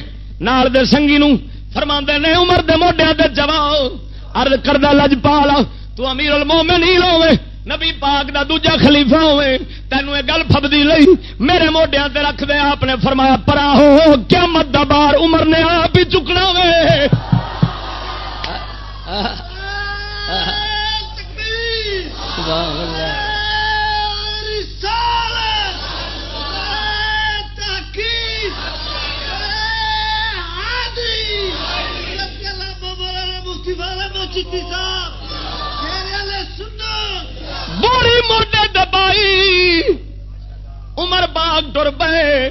نال دے سنگی نو فرما نے، عمر دے موڈیا دے جواب ارد کردہ لج پالا تو امیر المومنین ہوئے، نبی پاک دا دوجا خلیفہ ہوئے، تینوں یہ گل فبدی لئی، میرے موڈیا تے رکھ دے، آپ نے فرمایا، پرا ہو کیا مت بار عمر نے آپ ہی چکنا ہوئے۔ بوڑی موڈے دبائی عمر باغ ٹر پے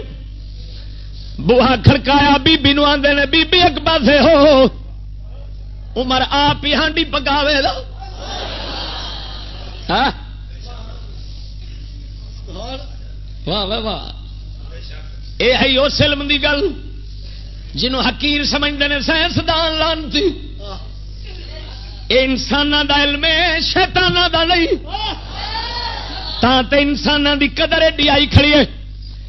بوہا کھڑکایا بی بی نو آندے نے بی بی ایک پاسے ہو۔ عمر آپ ہی ہانڈی پکاوے لو۔ ہاں؟ واہ واہ واہ۔ یہ ہے اس علم کی گل جنہوں حکیر سمجھتے ہیں سائنسدان لانتی۔ انسان دا علم ہے شیطان دا نہیں۔ تا تے انسان دی قدر ایڈی آئی کھڑی ہے۔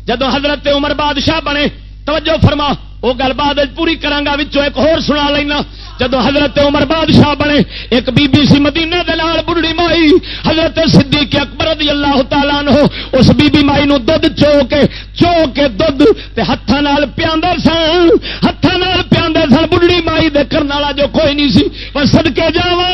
جدو حضرت عمر بادشاہ بنے، توجہ فرما۔ وہ گل بعد پوری کرانگا وچوں ایک اور سنا لینا۔ جدو حضرت عمر بادشاہ بنے، ایک بی بی سی مدینے دے نال بڑھڑی مائی، حضرت صدیق اکبر رضی اللہ تعالیٰ عنہ، اس بی بی مائی نو دودھ چو کے چو کے دودھ تے ہتھاں نال پیاندے سن ہتھاں نال پیاندے سن بڑھڑی مائی دے کرن والا جو کوئی نہیں سی۔ پر صدکے جاواں۔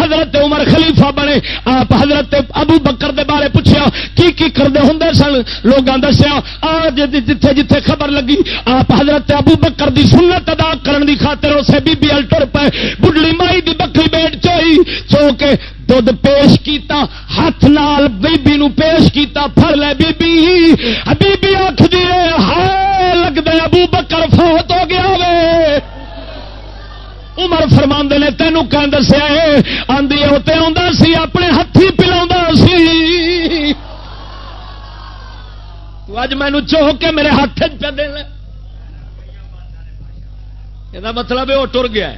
حضرت عمر خلیفہ بنے۔ آپ حضرت ابو بکر دے بارے پوچھیا، کی کی کردے ہوندے سن؟ لوگاں دسیا، آج جتھے جتھے خبر لگی آپ حضرت ابو بکر دی سنت ادا کرن دی خاطر اسے بی بی ال ٹر پے بڑھڑی مائی دی بکری بیٹ چوئی، چو کے دودھ پیش کیتا، ہاتھ نال بی بی نو پیش کیتا، پھڑ لے بی بی۔ بی بی آکھ دی ہائے لگدا ابو بکر فوت ہو گیا وے۔ عمر فرما نے تینوں کہ دسیا آدھی ہوتے آ سی، اپنے ہاتھی پلا سی۔ اج مینو چوہ کے میرے ہاتھ پہ دے لے۔ یہ مطلب ہے وہ ٹر گیا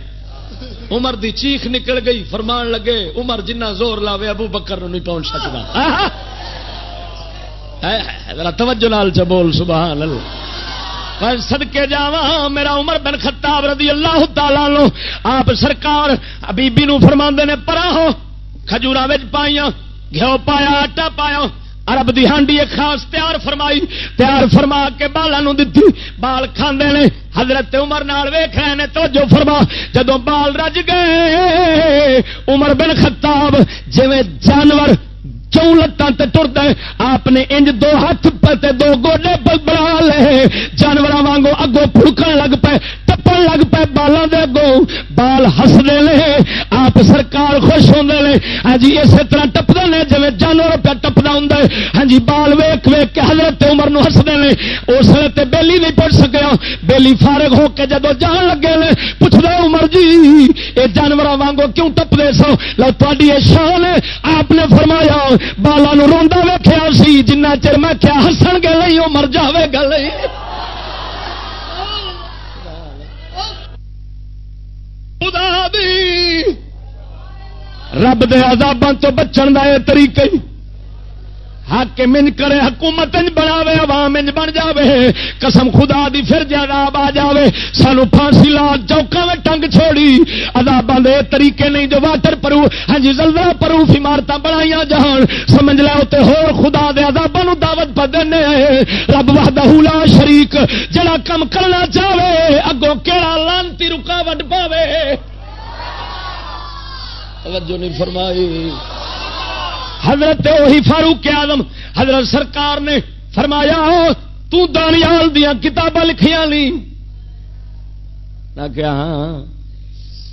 عمر دی چیخ نکل گئی فرمان لگے عمر جنہ زور لاوے ابو بکر نہیں پہنچ سکتا توجہ لال چ بول سبحان اللہ سدکے جا میرا عمر بن خطاب رضی اللہ تعالی لو آپ سرکار بیبی نو فرما نے پرا ہو کھجور پائیا گھیو پایا آٹا پایا عرب دی ہانڈی ایک خاص تیار فرمائی، تیار فرما کے بالوں دتی۔ بال کھاندے نے، حضرت عمر نال ویخ رہے نے، توجہ فرما۔ جدوں بال رج گئے، عمر بن خطاب جویں جانور چون لتان ٹرد آپ نے انج دو ہاتھ پہ دو گوڈے بنا لے۔ جانور وانگو اگوں پھڑکن لگ پے ٹپن لگ پے بالوں دے اگوں۔ بال ہستے لے آپ سرکار خوش ہوتے ہیں ہاں جی اسی طرح ٹپتے ہیں جی جانور پہ ٹپتا ہوں ہاں جی بال ویک ویک کے حضرت عمر نو ہستے ہیں اس لیے بیلی نہیں پڑھ سکیا۔ بیلی فارغ ہو کے جدو جان لگے نے پوچھتے عمر جی یہ جانور وانگو کیوں ٹپتے سو؟ لو تاری یہ شان ہے۔ آپ نے فرمایا بالا نو روندا ویکھیا سی، جنہ چر میں کیا ہسن گے نہیں وہ مر جائے گا نہیں۔ رب دے عذاباں تو بچن دا اے طریقہ حق من کرے، حکومت انج بناوے، عوام انج بن جاوے۔ قسم خدا دی پھر جناب آ جاوے، سانو پھانسی لا چوکا میں ٹنگ چھوڑی۔ عذاباں دے طریقے نہیں جو واٹر پرو ہاں جی زلزلہ پروف عمارت بنائی جان۔ سمجھ لے تے ہور خدا دے عذاباں نو دعوت پا دینے رب وحدہ لا شریک، جڑا کم کرنا چاہے اگوں کیڑا لانتی رکاوٹ پاوے۔ توجہ نہیں فرمائی۔ حضرت وہی فاروق آدم حضرت سرکار نے فرمایا، تو دانیال دیا کتاباں لکھیاں لی کیا ہاں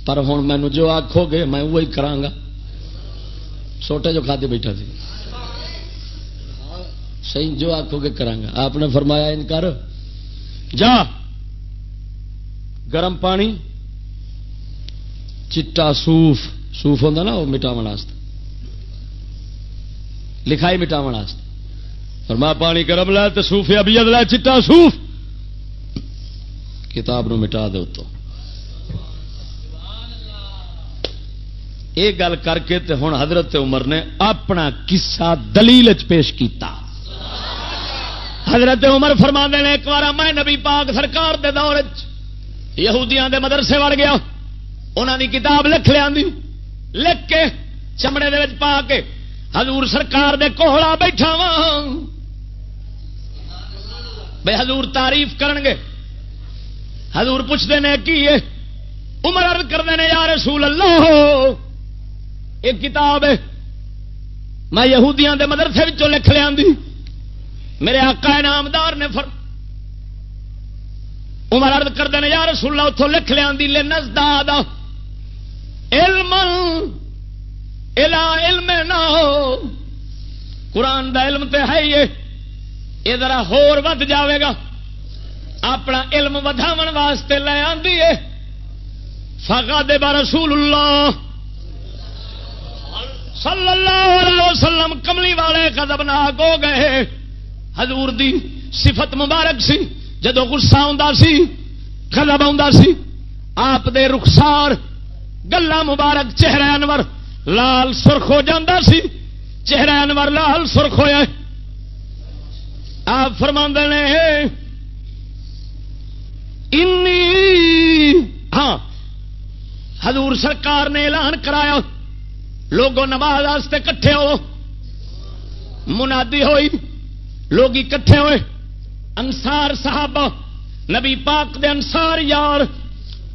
پر ہوں مینو جو آخو گے، میں وہی کرا چھوٹے جو کھاتے بیٹھا سی۔ صحیح، جو آخو گے کرا آپ نے فرمایا ان کر جا، گرم پانی، چٹا سوف۔ سوف ہوتا نا، وہ مٹاو لکھائی مٹاو فرما پانی گرم لا تو سوف ابیت لا چٹا سوف۔ کتاب نو مٹا دو تو یہ گل کر کے تے ہوں حضرت عمر نے اپنا کسا دلیل پیش کیتا۔ حضرت عمر فرما نے، ایک بار میں نبی پاک سرکار دے دور یہودیاں دے مدرسے وڑ گیا۔ انہوں دی کتاب لکھ لیا لکھ کے چمڑے دے پا کے حضور سرکار دے کوہڑا بیٹھا وا۔ بے حضور تعریف کرن گے۔ حضور پوچھتے ہیں کی عمر ارد کرتے ہیں یا رسول اللہ، ایک کتاب ہے۔ میں یہودیاں دے مدرسے لکھ لیا میرے آقا انعامدار نے فر عمر ارد کرتے ہیں یا رسول اللہ اتوں لکھ لیا لے نزداد علم الا علم نہ ہو۔ قرآن دا علم تے ہے یہ۔ ذرا ہور ود جاوے گا۔ اپنا علم وداو واسطے لے آدھی ہے۔ فاقا دے با رسول اللہ۔ صلی اللہ علیہ وسلم کملی والے قدم ناک ہو گئے۔ حضور دی صفت مبارک سی۔ جدو گسا آ سی قدم آ سی۔ آپ دے رخسار، گلا مبارک چہرہ انور لال سرخ ہو جاتا سی۔ چہرہ انور لال سرخ ہوا آپ فرما نے ہاں۔ حضور سرکار نے اعلان کرایا۔ لوگوں نماز کٹھے ہو۔ منادی ہوئی۔ لوگ کٹھے ہوئے۔ انسار صاحب نبی پاک دے انسار یار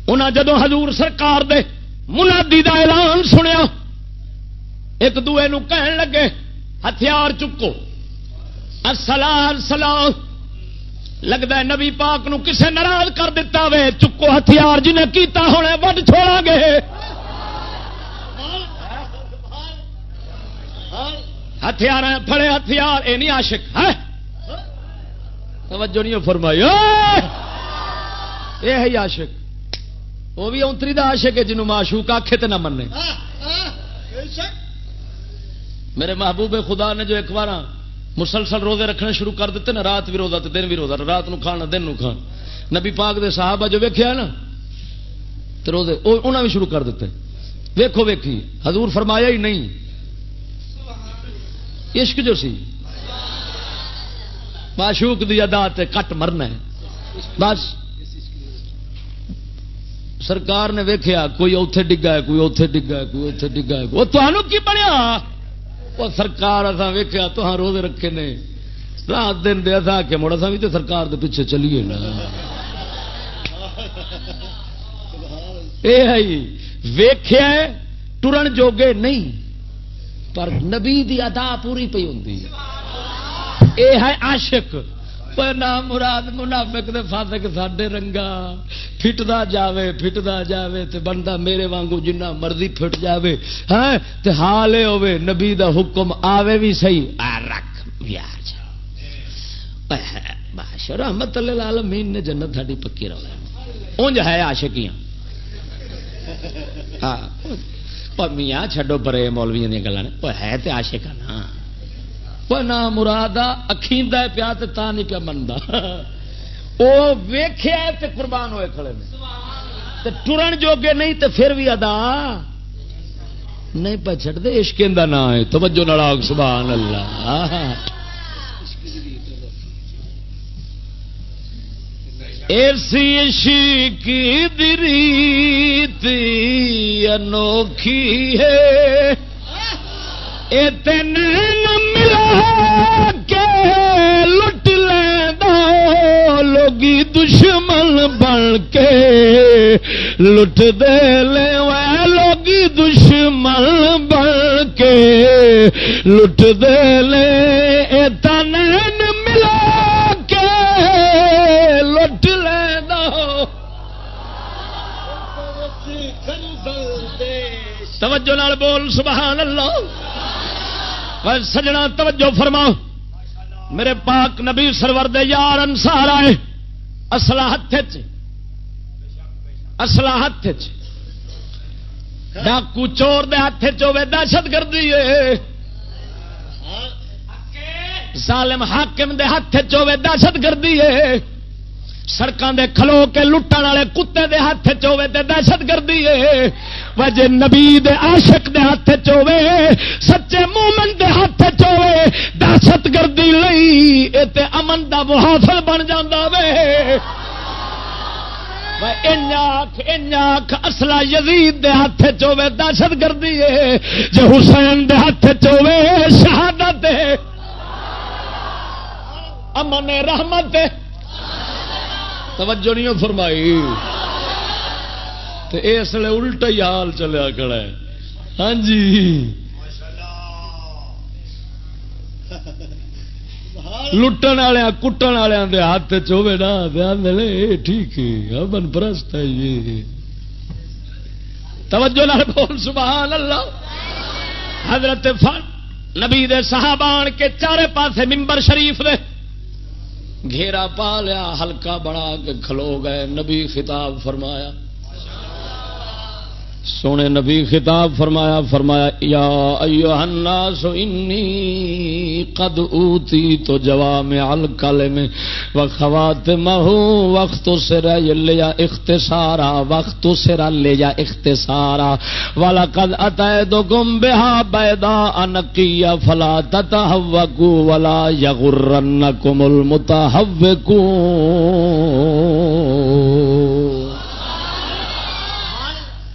انہیں جدو حضور سرکار دے منادی دا اعلان سنیا ایک دوے نو کہن لگے، ہتھیار چکو۔ سلام سلام لگتا ہے نبی پاک نو کسے ناراض کر دیتا وے، چکو ہتھیار جنہیں کیتا ہونے وڈ چھوڑا گے۔ ہتھیار پڑے ہتھیار یہ نہیں آشک ہے توجہ نہیں فرمائی یہ ہے آشک وہ بھی اونتری دا آشک ہے جنوب معشوق آخے تو نہ مننے۔ ہاں، ہاں، میرے محبوب خدا نے جو ایک بار مسلسل روزے رکھنے شروع کر دیتے نا، رات بھی روزہ دن بھی روزہ رات نو کھانا، دن نو کھان نبی پاک دے صحابہ جو ویکیا نا تو روزے انہوں بھی شروع کر دیتے۔ ویکو ویکھی، حضور فرمایا ہی نہیں۔ عشق جو سی، معشوق دی ادا کٹ مرنا ہے۔ بس۔ سرکار نے ویکیا کوئی اوتے ڈگا ہے، کوئی اوتے ڈگا ہے، کوئی اوتے ڈگا ہے۔ وہ تمہوں کی بنیا؟ وہ سرکار اصا ویکیا تو ہاں روزے رکھے نے۔ رات دن دے اصا کے مڑ اصا بھی تو سرکار دے پیچھے چلیے نا۔ ویخیا ٹرن جوگے نہیں، پر نبی دی ادا پوری پی ہوں یہ ہے عاشق۔ نام مراد منافق دے فاسق ساڈے رنگا فٹدا جاوے فٹدا جاوے تے بندہ میرے وانگو جنہ مرضی فٹ جاوے ہاں تے حال ہوے نبی دا حکم آوے بھی صحیح آ رکھ یار بادشاہ رحمت اللہ العالمین نے جنت تھاڈی پکی رہا اونج ہے عاشقیاں ہاں میاں چھڈو پرے مولویاں دی گلاں او ہے تے عاشق نا وہ نہ مراد اکھیند پیا تا نہیں پیا منتا وہ ویخیا قربان ہوئے کھڑے نے۔ ٹرن جوگے نہیں تو پھر بھی ادا۔ نہیں پہ چڑھ دے، عشق دا نام ہے توجہ نال سبحان اللہ۔ ایسی عشق دریتی انوکھی ہے۔ اے تین دشمن بن کے لٹ دے لے لوگی دشمن بن کے لٹ دے لے، اے ملا کے لٹ لے دو۔ توجہ نال بول، سبحان اللہ۔ سجنا، توجہ فرما میرے پاک نبی سرور دے یار انسار آئے۔ اصلا ہاتھ اصلا ہاتھ ڈاکو چور دے ہاتھ چوے دہشت گردی ظالم حاکم دے ہاتھ چوے دہشت گردی ہے۔ سڑکوں دے کھلو کے لٹن والے کتے دے ہاتھ چوے تے دہشت گردی ہے۔ وجہ نبی دے عاشق دے ہاتھ چوے سچے مومن دے ہاتھ چوے دہشت گردی لئی اے تے امن دا محافظ بن جاندا وے۔ اصلا یزید دے ہاتھ چوے دہشت گردی ہے جے حسین دے ہاتھ چوے شہادت امن رحمت توجہ نہیں فرمائی۔ تو اس لیے الٹا ہی حال چلیا کڑا ہے۔ ہاں جی۔ لٹن والے کٹن والے ہاتھ چوے نا، دے ٹھیک ہے امن پرست ہے یہ توجہ نہ بول، سبحان اللہ۔ حضرت نبی دے صحابان کے چارے پاسے ممبر شریف دے۔ گھیرا پا لیا، ہلکا بڑا کے کھلو گئے، نبی خطاب فرمایا۔ سونے نبی خطاب فرمایا فرمایا، یا ایوہ الناس انی قد اوتی تو جوام الکلم و خواتمہ وقت سر لیا اختصارا، وقت سر لیا اختصارا، ولقد اتیدکم بها بیدا نقیہ، فلا تتحوکو ولا یغرنکم المتحوکو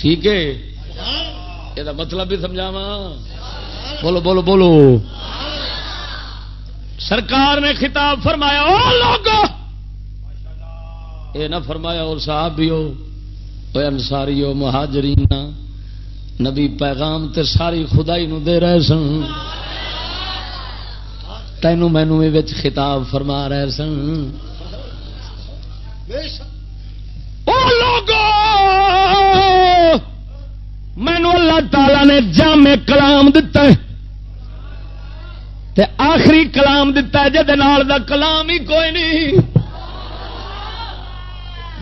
ٹھیک ہے؟ یہ مطلب بھی سمجھاوا بولو بولو بولو۔ سرکار نے خطاب فرمایا او لوگ یہ نہ فرمایا اور صاحب بھی ہو انساری ہو مہاجرین نبی پیغام تے ساری خدائی نو دے رہے سن۔ تینوں مینو خطاب فرما رہے سن۔ مینو اللہ تعالی نے جامع کلام دتا ہے۔ تے آخری کلام دتا ہے جہد دا کلام ہی کوئی نہیں۔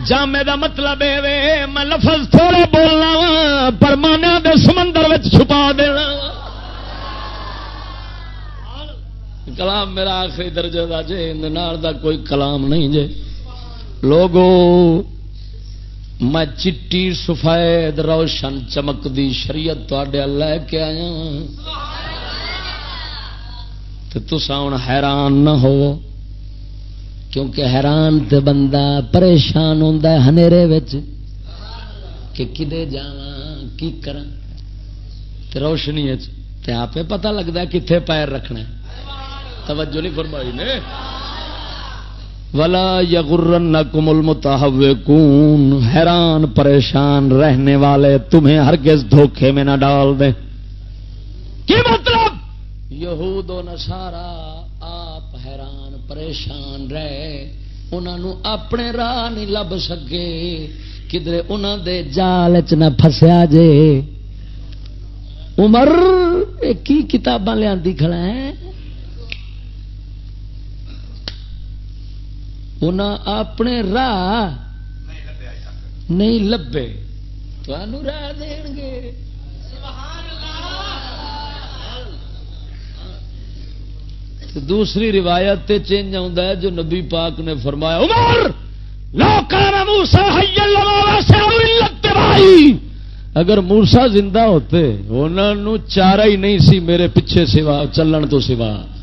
جامے دا مطلب ہے میں لفظ تھوڑے بولنا وا، پر مانا دے سمندر چھپا دینا۔ کلام میرا آخری درجے کا جی دا کوئی کلام نہیں جے۔ لوگو میں چٹی سفید روشن چمک دی شریعت لے کے آیا ہاں۔ تو تسا ہوں حیران نہ ہو کیونکہ حیران تے بندہ پریشان ہوتا ہے ہنیرے کہ کدے جا کی کرا روشنی آپ پتہ لگتا کتنے پیر رکھنا توجہ نہیں فرمائی نے؟ ولا یغرن کمل متحوکون حیران پریشان رہنے والے تمہیں ہرگز دھوکے میں نہ ڈال دیں۔ کی مطلب؟ یہود و نسارا آپ حیران پریشان رہے انہوں اپنے راہ نہیں لب سکے کدھر انہوں دے جال چ نہ فسیا جے۔ عمر کی کتاباں لیا کھڑا ہے؟ اپنے راہ نہیں لبے۔ راہ دین گے۔ دوسری روایت چینج آ جو نبی پاک نے فرمایا، عمر! اگر مورسا زندہ ہوتے انہوں چارا ہی نہیں سی میرے پیچھے سوا، چلن تو سوا۔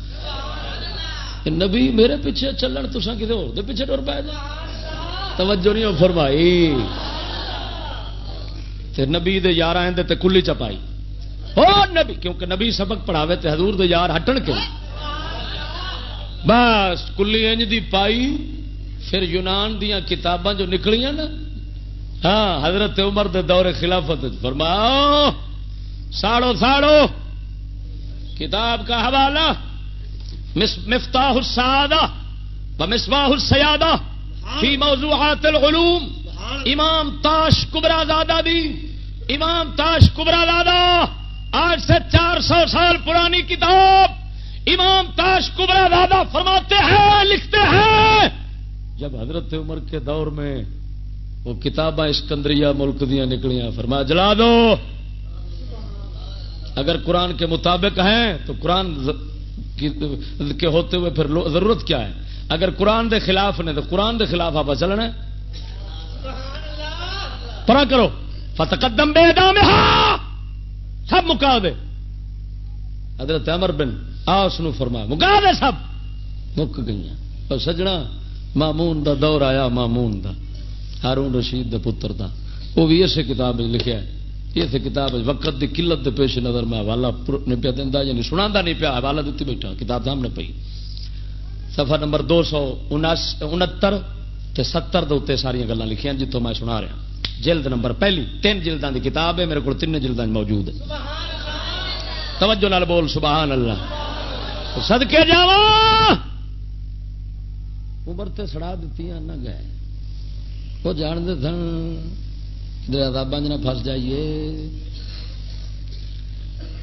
نبی میرے پیچھے چلن تو کسی ہو پیچھے ٹر پائے توجہ نہیں فرمائی۔ تے نبی دے یار آئے تے کلی چپائی۔ او نبی، کیونکہ نبی سبق پڑھاوے تے حضور دے یار ہٹن کے۔ بس کلی انج دی پائی، پھر یونان دیا کتاباں جو نکلیاں نا۔ ہاں حضرت عمر دے دور خلافت فرماؤ، ساڑو ساڑو۔ کتاب کا حوالہ۔ مفتاح السعادہ و مصباح السیادہ فی موضوعات العلوم. امام تاش کبرا زادہ دی. امام تاش کبرا زادہ. آج سے چار سو سال پرانی کتاب امام تاش کبرا زادہ فرماتے ہیں لکھتے ہیں۔ جب حضرت عمر کے دور میں وہ کتاباں اسکندریہ ملک دیا نکلیاں فرما جلا دو۔ اگر قرآن کے مطابق ہیں تو قرآن کے ہوتے ہوئے پھر ضرورت کیا ہے؟ اگر قرآن دے خلاف نے تو قرآن دے خلاف آپ چلنا پرا کرو۔ فتقدم بے دام سب مکا دے۔ حضرت امر بن آس فرما، مکا دے سب۔ مک گئی سجنا، مامون دا دور آیا، مامون دا۔ ہارون رشید دے پتر دا۔ وہ بھی اسے کتاب لکھا ہے۔ یہ کتاب وقت دی قلت دے پیش نظر میں حوالہ نہیں پیا دینا یعنی سنا نہیں پیا، حوالہ دیتی بیٹھا، کتاب سامنے پی سفر نمبر دو سو انہتر ستر دے ساریا گلیں لکھیاں جتوں میں سنا رہا۔ جلد نمبر پہلی، تین جلدان دی کتاب ہے، میرے کو تین جلدان موجود ہے۔ توجہ نال بول، سبحان اللہ۔ سدکے جا عمر تے سڑا دیتی نہ گئے۔ وہ جانتے سن بنج نہ پس جائیے۔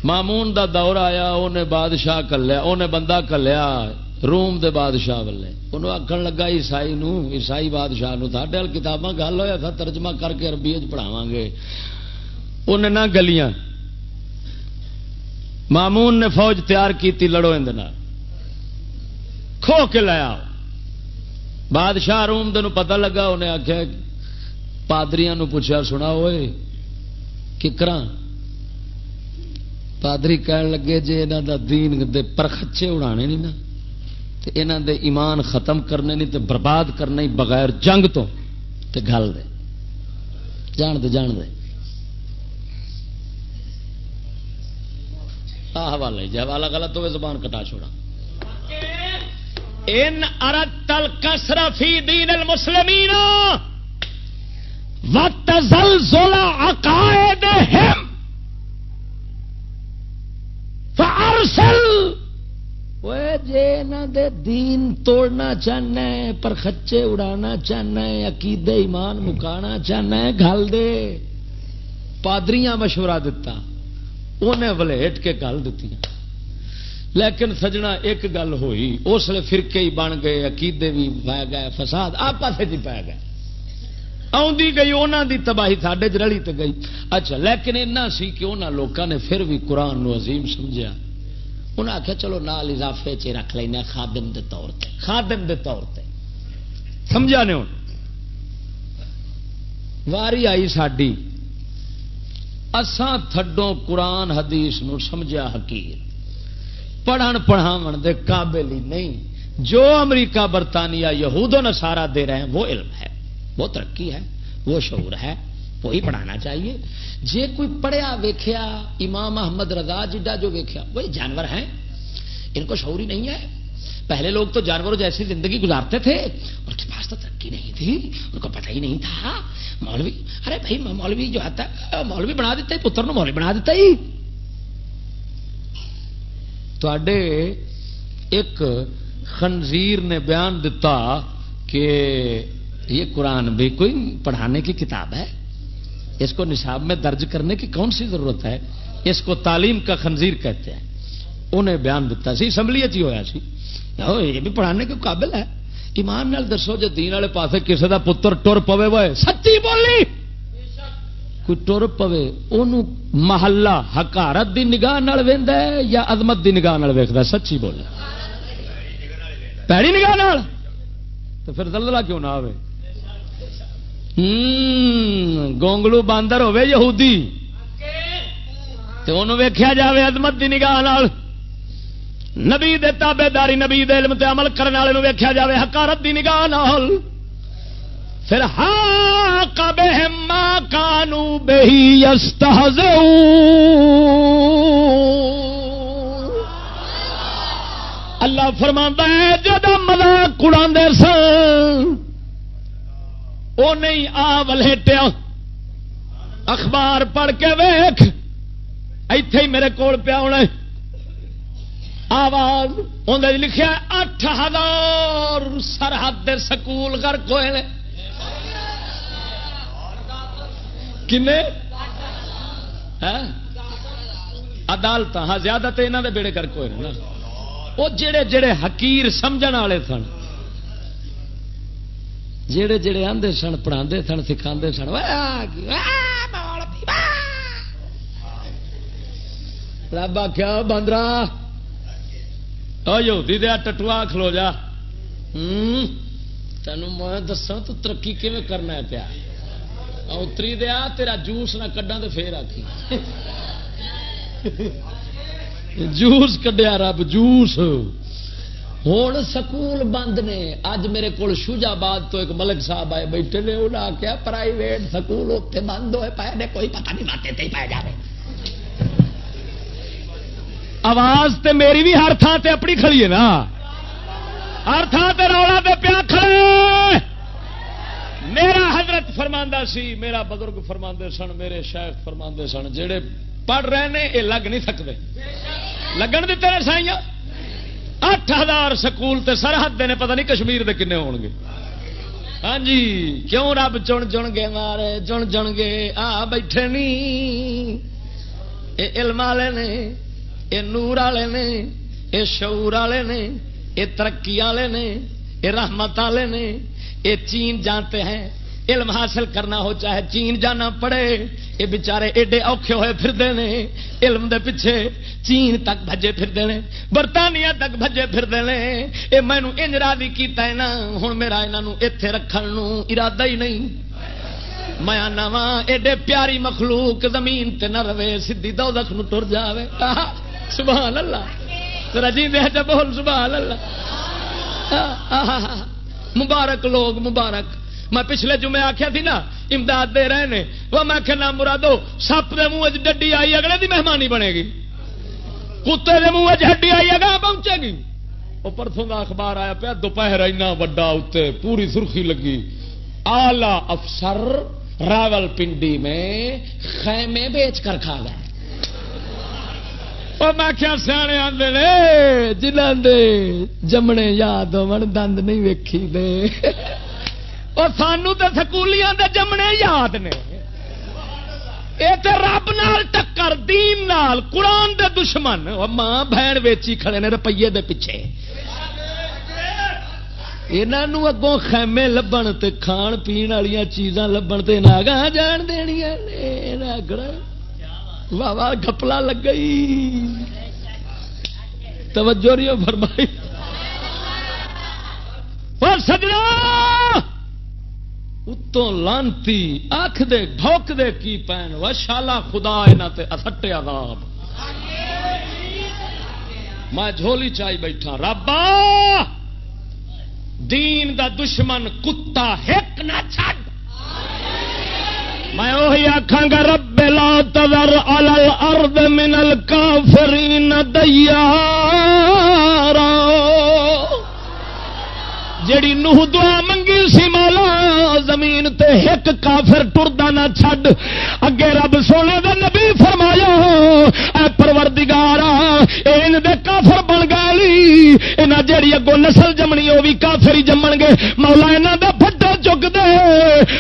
مامون دا دور آیا انہیں بادشاہ کلیا انہیں بندہ کلیا، روم دے بادشاہ والے۔ انہوں آخر لگا، عیسائی نو، عیسائی بادشاہ نو تھے کتاباں گل ہوا تھا ترجمہ کر کے اربی پڑھاوا گے۔ انہیں نہ گلیاں۔ مامون نے فوج تیار کی لڑو اندر کھو کے لایا بادشاہ روم دن پتہ لگا انہیں آخیا پادریاں پوچھا، سنا ہوئے ککرا پادری کہن لگے جی یہاں دا دین دے پرخچے اڑا نہیں نا تو یہاں دے ایمان ختم کرنے نہیں تو برباد کرنے بغیر جنگ تو تے گل دے۔ جان دے جان دے۔ حوالہ جی حوالہ غلط ہوئے، زبان کٹا چھوڑا۔ ان ارد تل کسر فی دین المسلمین۔ وتزل زولا عقائد فارسل جے دے دین توڑنا چاہنا ہے پر خچے اڑانا چاہنا ہے عقید ایمان مکانا چاہنا ہے گل دے پادریاں مشورہ دتا انہیں ولیٹ کے گل دیتی لیکن سجنا ایک گل ہوئی اس لیے فرقے ہی بن گئے عقیدے بھی پی گئے فساد آپس ہی پی گئے آدھی گئی انہوں دی تباہی ساڈے چڑی تو گئی۔ اچھا لیکن اینا سی کہ انہوں لوگوں نے پھر بھی قرآن نو عظیم سمجھا انہیں آخیا چلو نال اضافے چ رکھ لینا خادم دے طور تے۔ خادم دے طور تے۔ سمجھا نے ہوں واری آئی ساڈی۔ اسان تھڈوں قرآن، حدیث نو سمجھا حقیر۔ پڑھن پڑھاو دے قابل ہی نہیں۔ جو امریکہ، برطانیہ، یہود و نصارہ دے رہے ہیں، وہ علم ہے۔ وہ ترقی ہے، وہ شعور ہے، وہی پڑھانا چاہیے۔ جے کوئی پڑھیا ویخیا امام احمد رضا جڈا جو ویخیا وہی جانور ہیں۔ ان کو شعور ہی نہیں ہے۔ پہلے لوگ تو جانوروں جیسی زندگی گزارتے تھے، ان کے پاس تو ترقی نہیں تھی، ان کو پتہ ہی نہیں تھا۔ مولوی، ارے بھائی، مولوی جو آتا مولوی بنا دیتا ہی، پتر مولوی بنا دیتا ہی۔ ایک خنزیر نے بیان دیتا کہ یہ قرآن بھی کوئی پڑھانے کی کتاب ہے؟ اس کو نصاب میں درج کرنے کی کون سی ضرورت ہے؟ اس کو تعلیم کا خنزیر کہتے ہیں۔ انہیں بیان دیتا سی، اسمبلی چی ہوا سی۔ یہ بھی پڑھانے کے قابل ہے۔ ایمان نال دسو جو دین والے پاسے کسی کا پتر ٹر پوے وہ سچی بولی؟ کوئی ٹر پوے ان محلہ حکارت دی نگاہ ہے یا عظمت دی نگاہ ویکد سچی بولے۔ پیڑی نگاہ تو پھر دلدلہ کیوں نہ آئے گونگلو باندر ہوے یہودی تو انہوں ویکھیا جاوے عظمت دی نگاہ نال نبی دے تابے داری نبی دے علم تے عمل کرنے والے ویکھیا جاوے حکارت دی نگاہ نال پھر ہاں کبے ماں کانو بہی اللہ فرما ہے جب مزاق اڑا سن وہ نہیں، آ ولیٹیا اخبار پڑھ کے ویخ اتے ہی میرے کول پیا ہونا آواز اندر لکھا اٹھ ہزار سرحد سکول گرک ہوئے کنے؟ ہاں؟ عدالت ہاں زیادہ تو یہاں کے بیڑے گرک ہوئے نا۔ وہ جڑے جڑے حکیر سمجھ والے سن جڑے جڑے آدھے سن پڑھا سن سکھا سن رب آخیا باندرا یہودی دیا ٹٹوا، کھلو جا۔ تینوں میں دسا تو ترقی کیون کرنا ہے پیا؟ اتری دیا تیرا جوس نہ کڈا تو پھر آخی جوس کڈیا رب، جوس۔ ہوں سکول بند نے۔ اج میرے کو شوجاباد تو ایک ملک صاحب آئے بیٹھے نے انہیں آخیا پرائیویٹ سکول اتنے بند ہوئے پائے نے، کوئی پتہ نہیں ماتے تے پائے جائے آواز تے میری بھی ہر تھان تے اپنی کھڑی ہے نا۔ ہر تھان تے رولا تے پیا کھڑے۔ میرا حضرت فرماندہ سی، میرا بزرگ فرماندے سن، میرے شیخ فرماندے سن، جڑے پڑھ رہے ہیں یہ لگ نہیں سکتے لگن دیتے ہیں سائیاں۔ اٹھ ہزار سکول تے سرحد نے، پتہ نہیں کشمیر دے کنے ہون گے۔ ہاں جی کیوں رب چن چن گے مارے، چن چن گے، آ بیٹھے نہیں اے علم والے نے، اے نور والے نے، اے شعور والے نے، اے ترقی والے نے، اے رحمت والے نے، اے چین جانتے ہیں۔ علم حاصل کرنا ہو، چاہے چین جانا پڑے یہ بچارے ایڈے اوکھے ہوئے پھرتے ہیں علم دے پیچھے چین تک بجے پھرتے ہیں برطانیہ تک بجے پھرتے ہیں یہ مینو انج راضی کیتا ہے نا ہوں میرا یہاں اتے رکھن ارادہ ہی نہیں۔ میں آنا وا ایڈے پیاری مخلوق زمین تے نہ رہے، سیدھی دو دخ نو ٹر جائے سبحان اللہ۔ رجی دے جب بول، سبحان اللہ۔ مبارک لوگ، مبارک۔ میں پچھلے جمعے آخیا تھی نا، امداد دے رہے ہیں وہ میں آخیا نام مرادو، سپ کے منہ ڈڈی آئی، اگلے دی مہمانی بنے گی۔ کتے کے منہ ہڈی آئی اگا پہنچے گی۔ وہ پرسوں کا اخبار آیا پیا، دوپہر اینا وڈا اتنے پوری سرخی لگی۔ آلہ افسر راول پنڈی میں خیمے بیچ کر کھا گئے میں کیا سیانے آدھے جنہ دے جمنے یاد ہو دند نہیں ویکھی دے۔ اور سانو تو سکولیاں دے جمنے یاد نے۔ یہ رب نال ٹکر، دین نال، قرآن دے دشمن۔ ماں بہن ویچی کھڑے نے روپیے دے پیچھے۔ یہاں اگوں خیمے لبن تے کھان پین والی چیزاں لبن تے ناگا جان دنیا واہ واہ گپلا لگ گئی توجہ نہیں فرمائی۔ اور سجنا! اتوں لانتی آخ دے ڈھوک دے کی پین؟ و شالا خدا یہاں تے اٹھے عذاب۔ میں جھولی چائی بیٹھا، ربا! دین دا دشمن کتا ہک نہ چھڈ! میں وہی آخا گا، رب لا تذر علی الارض من الکافرین دیارا۔ جیڑی نوح دعا منگی سی زمین تے ایک کافر ٹردا نہ چھڈ۔ اگے رب سونے دے نبی فرمایا، اے پروردگارا این دے کافر بن گئی انہاں جیڑی اگوں نسل جمنی، او بھی کافر ہی جمن گے۔ مولا انہاں دا پھٹا چک دے۔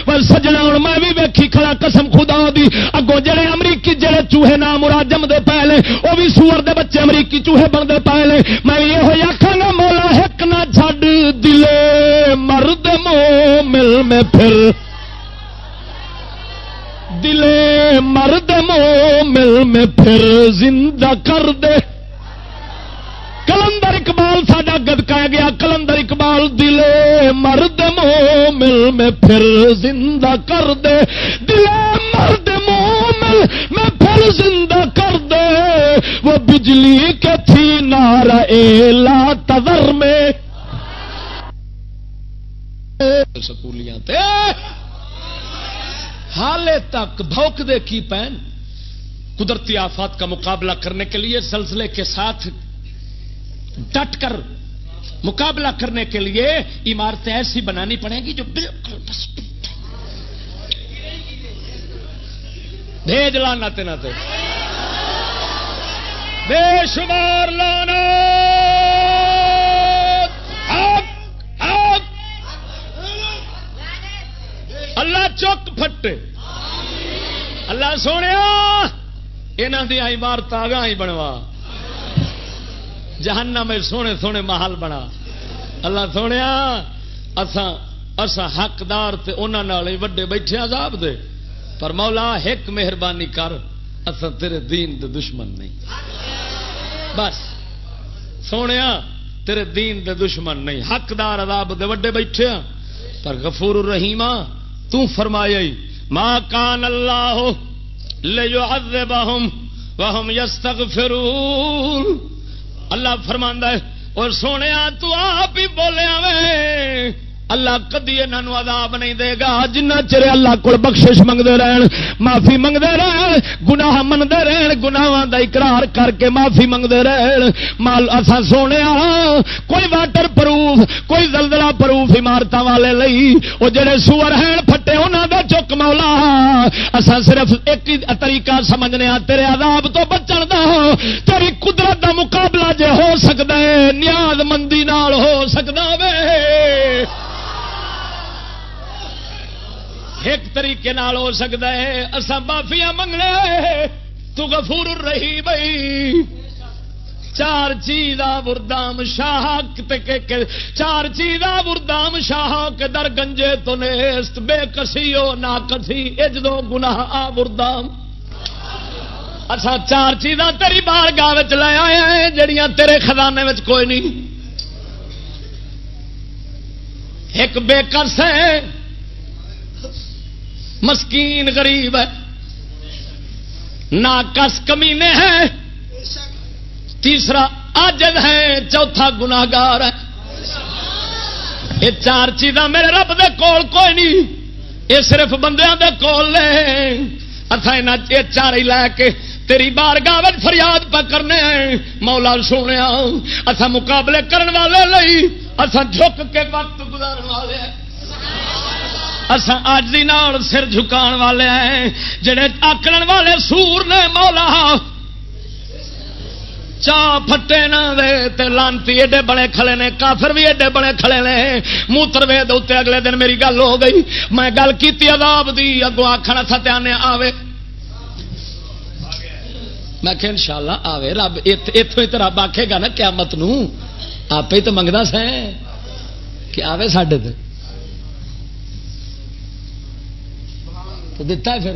پر سجنا ہن، میں بھی ویکھی کھڑا قسم خدا دی۔ اگوں جڑے امریکی جڑے چوہے نام مراد جم دے پہلے او بھی سور دے بچے امریکی چوہے بن دے پہلے میں یہ ہوئی گا، مولا ایک نہ چھڈ۔ مومل میں پھر دلے مرد مومل میں پھر زندہ کر دے۔ کلندر اقبال ساڈا گد کہہ گیا، کلندر اقبال دلے مرد مومل میں پھر زندہ کر دے۔ دلے مرد مومل میں پھر زندہ کر دے۔ اجلی کے تھی نار لا تذر میں۔ سکولیاں تے۔ حالے تک بھوک دے کی پہن قدرتی آفات کا مقابلہ کرنے کے لیے زلزلے کے ساتھ ڈٹ کر مقابلہ کرنے کے لیے عمارتیں ایسی بنانی پڑیں گی جو بالکل بس بھیج لانا تینا تے۔ بے شمار لانا۔ اللہ چک پھٹے۔ اللہ سونے یہاں دیا عمارت آگاہ ہی بنوا۔ جہانا میں سونے سونے محل بنا۔ اللہ سونے اسا حقدار تے انہوں ہی وڈے بیٹھے عذاب دے۔ پر مولا، ایک مہربانی کر اصا تیرے دین دے دشمن نہیں۔ بس، سونے، تیرے دین دے دشمن نہیں۔ حقدار عذاب دے وڈے بیٹھے پر غفور الرحیم تو فرمایا ماں کان اللہ لیعذبہم وہم یستغفرون. اللہ فرماندا ہے، اور سونے تو آپ ہی بولیا وے اللہ کدی انہوں عذاب نہیں دے گا۔ جنہ چر اللہ کو بخشش منگتے رہن، معافی منگتے رہن، گناہ منگتے رہن گناواں دا اقرار کر کے معافی منگتے رہن۔ مال اسا سونے کوئی واٹر پروف، کوئی زلزلہ پروف عمارت والے لئی وہ جڑے سور ہیں، پھٹے انہوں دا چک مولا۔ اسا صرف ایک ہی طریقہ سمجھنے تیرے عذاب تو بچن دا۔ تیری قدرت دا مقابلہ جے ہو سکتا ہے، نیاز مندی نال ہو سکتا وے۔ ایک طریقے نال ہو سکتا ہے اصا معافیا منگنے تو گفور رہی بھائی، چار چیز بردام شاہ چار چیز بردام شاہ کے در گنجے تو نیست، بے کسی ہو نہ کسی اجدو گنا آ بردام اچھا چار چیزاں تیری بار گاہ لے آئے ہیں، جڑیاں تیرے خزانے میں کوئی نہیں۔ ایک بے کس ہے مسکین غریب ہے۔ ناکس کمینے ہیں۔ تیسرا آجد ہے چوتھا گناگار ہے یہ چار چیزاں میرے رب دے کول کوئی نہیں، یہ صرف بندیاں دے کول لے اتھا یہ چار ہی لے کے تیری بار گاوت فریاد پہ کرنے ہیں۔ مولا سونے اصا مقابلے کرن والے لئی اصا جھک کے وقت گزارن والے ہیں۔ اسان اج دی نال سر جھکان والے ہیں، جڑے آکڑن والے سور نے مولا چا پھٹے نہ دے تے لانتی، ایڈے بڑے کھڑے نے، کافر بھی ایڈے بڑے کھڑے نے۔ موتر وے دے اگلے دن میری گل ہو گئی۔ میں گل کیتی عذاب دی، اگوں آخر ستیانے آوے۔ میں کہ انشاءاللہ آوے، رب اتوں ہی تو رب آکھے گا نا قیامت نو۔ آپ ہی تو منگتا سیں کہ آوے ساڈے تے۔ تو دتا ہے پھر۔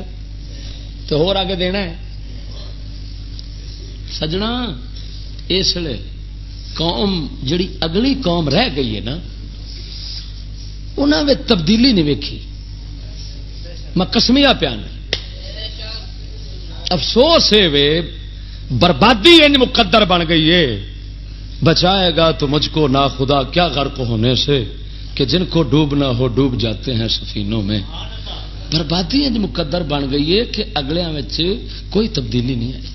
تو ہو آگے دینا ہے۔ سجنا، اس لیے قوم، جڑی اگلی قوم رہ گئی ہے نا انہوں نے تبدیلی نہیں ویکھی۔ میں کسمیا پیا افسوس ہے وے، بربادی ان مقدر بن گئی ہے۔ بچائے گا تو مجھ کو نا خدا۔ کیا غرق ہونے سے کہ جن کو ڈوبنا ہو، ڈوب جاتے ہیں سفینوں میں۔ بربادی انج مقدر بن گئی ہے کہ اگلے کوئی تبدیلی نہیں آئی۔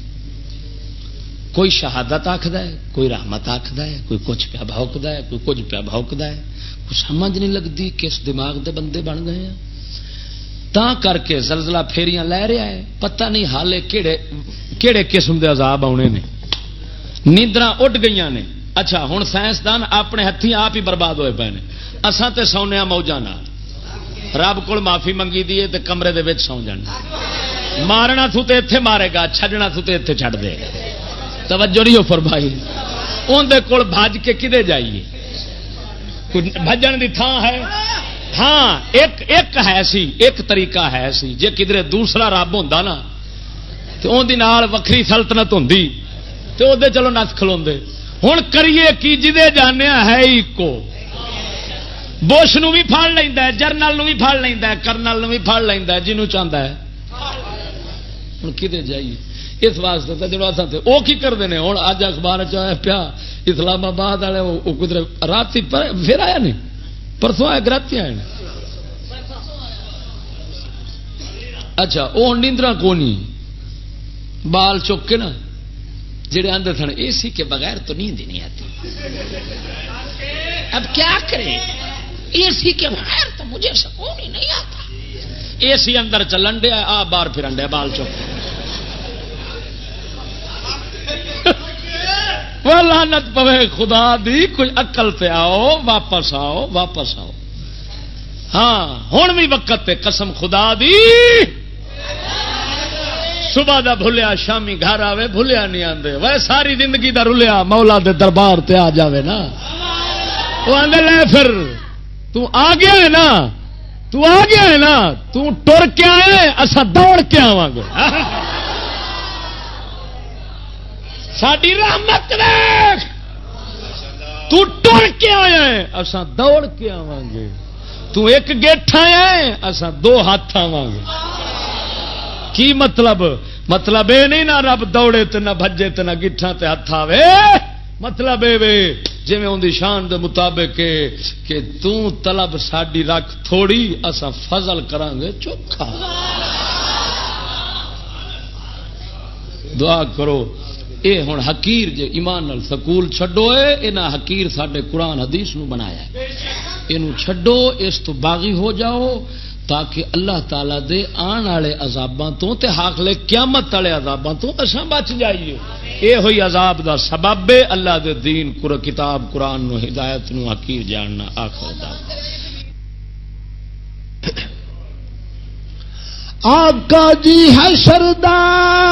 کوئی شہادت آخد ہے، کوئی رحمت آخد ہے، کوئی کچھ پیا بھوکد ہے، کوئی کچھ پیا بھوکد ہے۔ کچھ سمجھ نہیں لگتی کس دماغ دے بندے بن گئے ہیں۔ تا کر کے زلزلہ پھیریاں لے رہا ہے، پتہ نہیں حالے کہڑے کہڑے قسم دے عذاب آنے نے۔ نیندر اڈ گئی نے۔ اچھا ہوں سائنسدان اپنے ہاتھی آپ ہی برباد ہوئے پے اساں تے سونے موجہ نال۔ رب کو معافی منگی دی تے کمرے دے سو جانا مارنا تھو تے اتے مارے گا، چھڈنا تھو تے اتے چھڈ دے۔ توجہ نہیں ہو فرمائی۔ اندر کول بج کے کدے جائیے؟ بجن دی تھان ہے؟ ہاں ایک ایک ہے سی، ایک طریقہ ہے سی۔ جے کدھر دوسرا رب ہوں نا تو ان نال وکری سلطنت ہوں تو وہ چلو نس کھلو ہوں کریے کی جدے جانے ہے ایکو۔ بوش نو بھی پڑ لینا جرنل بھی پڑ لینا کرنل بھی پڑ لینا جنوں چاہتا ہے۔ ہوں کدے جائیے؟ اس واسطے تو جڑا تھے وہ کی کرتے ہیں ہوں اج اخبار چیا پیا اسلام آباد والے وہ قدرت رات پھر آیا نہیں؟ پرسوں آیا گراتی آئے اچھا وہ نیندرا کو بال چک کے نا، جڑے آدھے سن، اے سی کے بغیر تو نیند ہی نہیں آتی۔ اب کیا کرے؟ اے سی کے بغیر تو مجھے سکون ہی نہیں آتا۔ اے سی اندر چلن دیا، آ باہر پھرن دیا بال چک لانت پوے، خدا دی کوئی اقل پہ آؤ، واپس آؤ واپس آؤ۔ ہاں ہوں بھی وقت پہ قسم خدا دی۔ صبح دا بھولیا شامی گھر آوے بھولیا نہیں آدھے وہ ساری زندگی دا رلیا، مولا دے دربار تے آ جاوے نا۔ وہ آدھے لے پھر۔ تو آ گیا ہے نا، تو آ گیا ہے نا، تو ٹر کے آئے اصا دوڑ کے آواں گے۔ ساری رحمت ویخ تو ٹر کے آیا ہے اصا دوڑ کے آواں گے۔ تو ایک گیٹھا ہے اصا دو ہاتھ آواں گے۔ کی مطلب؟ مطلب یہ نہیں نہ رب دوڑے تو نہ بجے تو نہ گٹھا تے ہاتھ آوے۔ مطلب یہ جی ان شان دے مطابق کہ تو طلب ساڈی رکھ تھوڑی اسا فضل کران گے چوکھا۔ دعا کرو، اے ہوں حکیر جے ایمان نال سکول چھڈو اے، انہاں حکیر ساڈے قرآن حدیث نو بنایا ہے اینو چھڈو، اس تو باغی ہو جاؤ۔ تاکہ اللہ تعالی دے آن والے عذاباں تو تے حاصل قیامت والے عذاباں تو اساں بچ جائیے۔ اے ہوئی عذاب دا سبب ہے اللہ دے دین قر کتاب قرآن نو ہدایت نو حقیر جاننا، آخر دا۔ آقا جی ہے سردار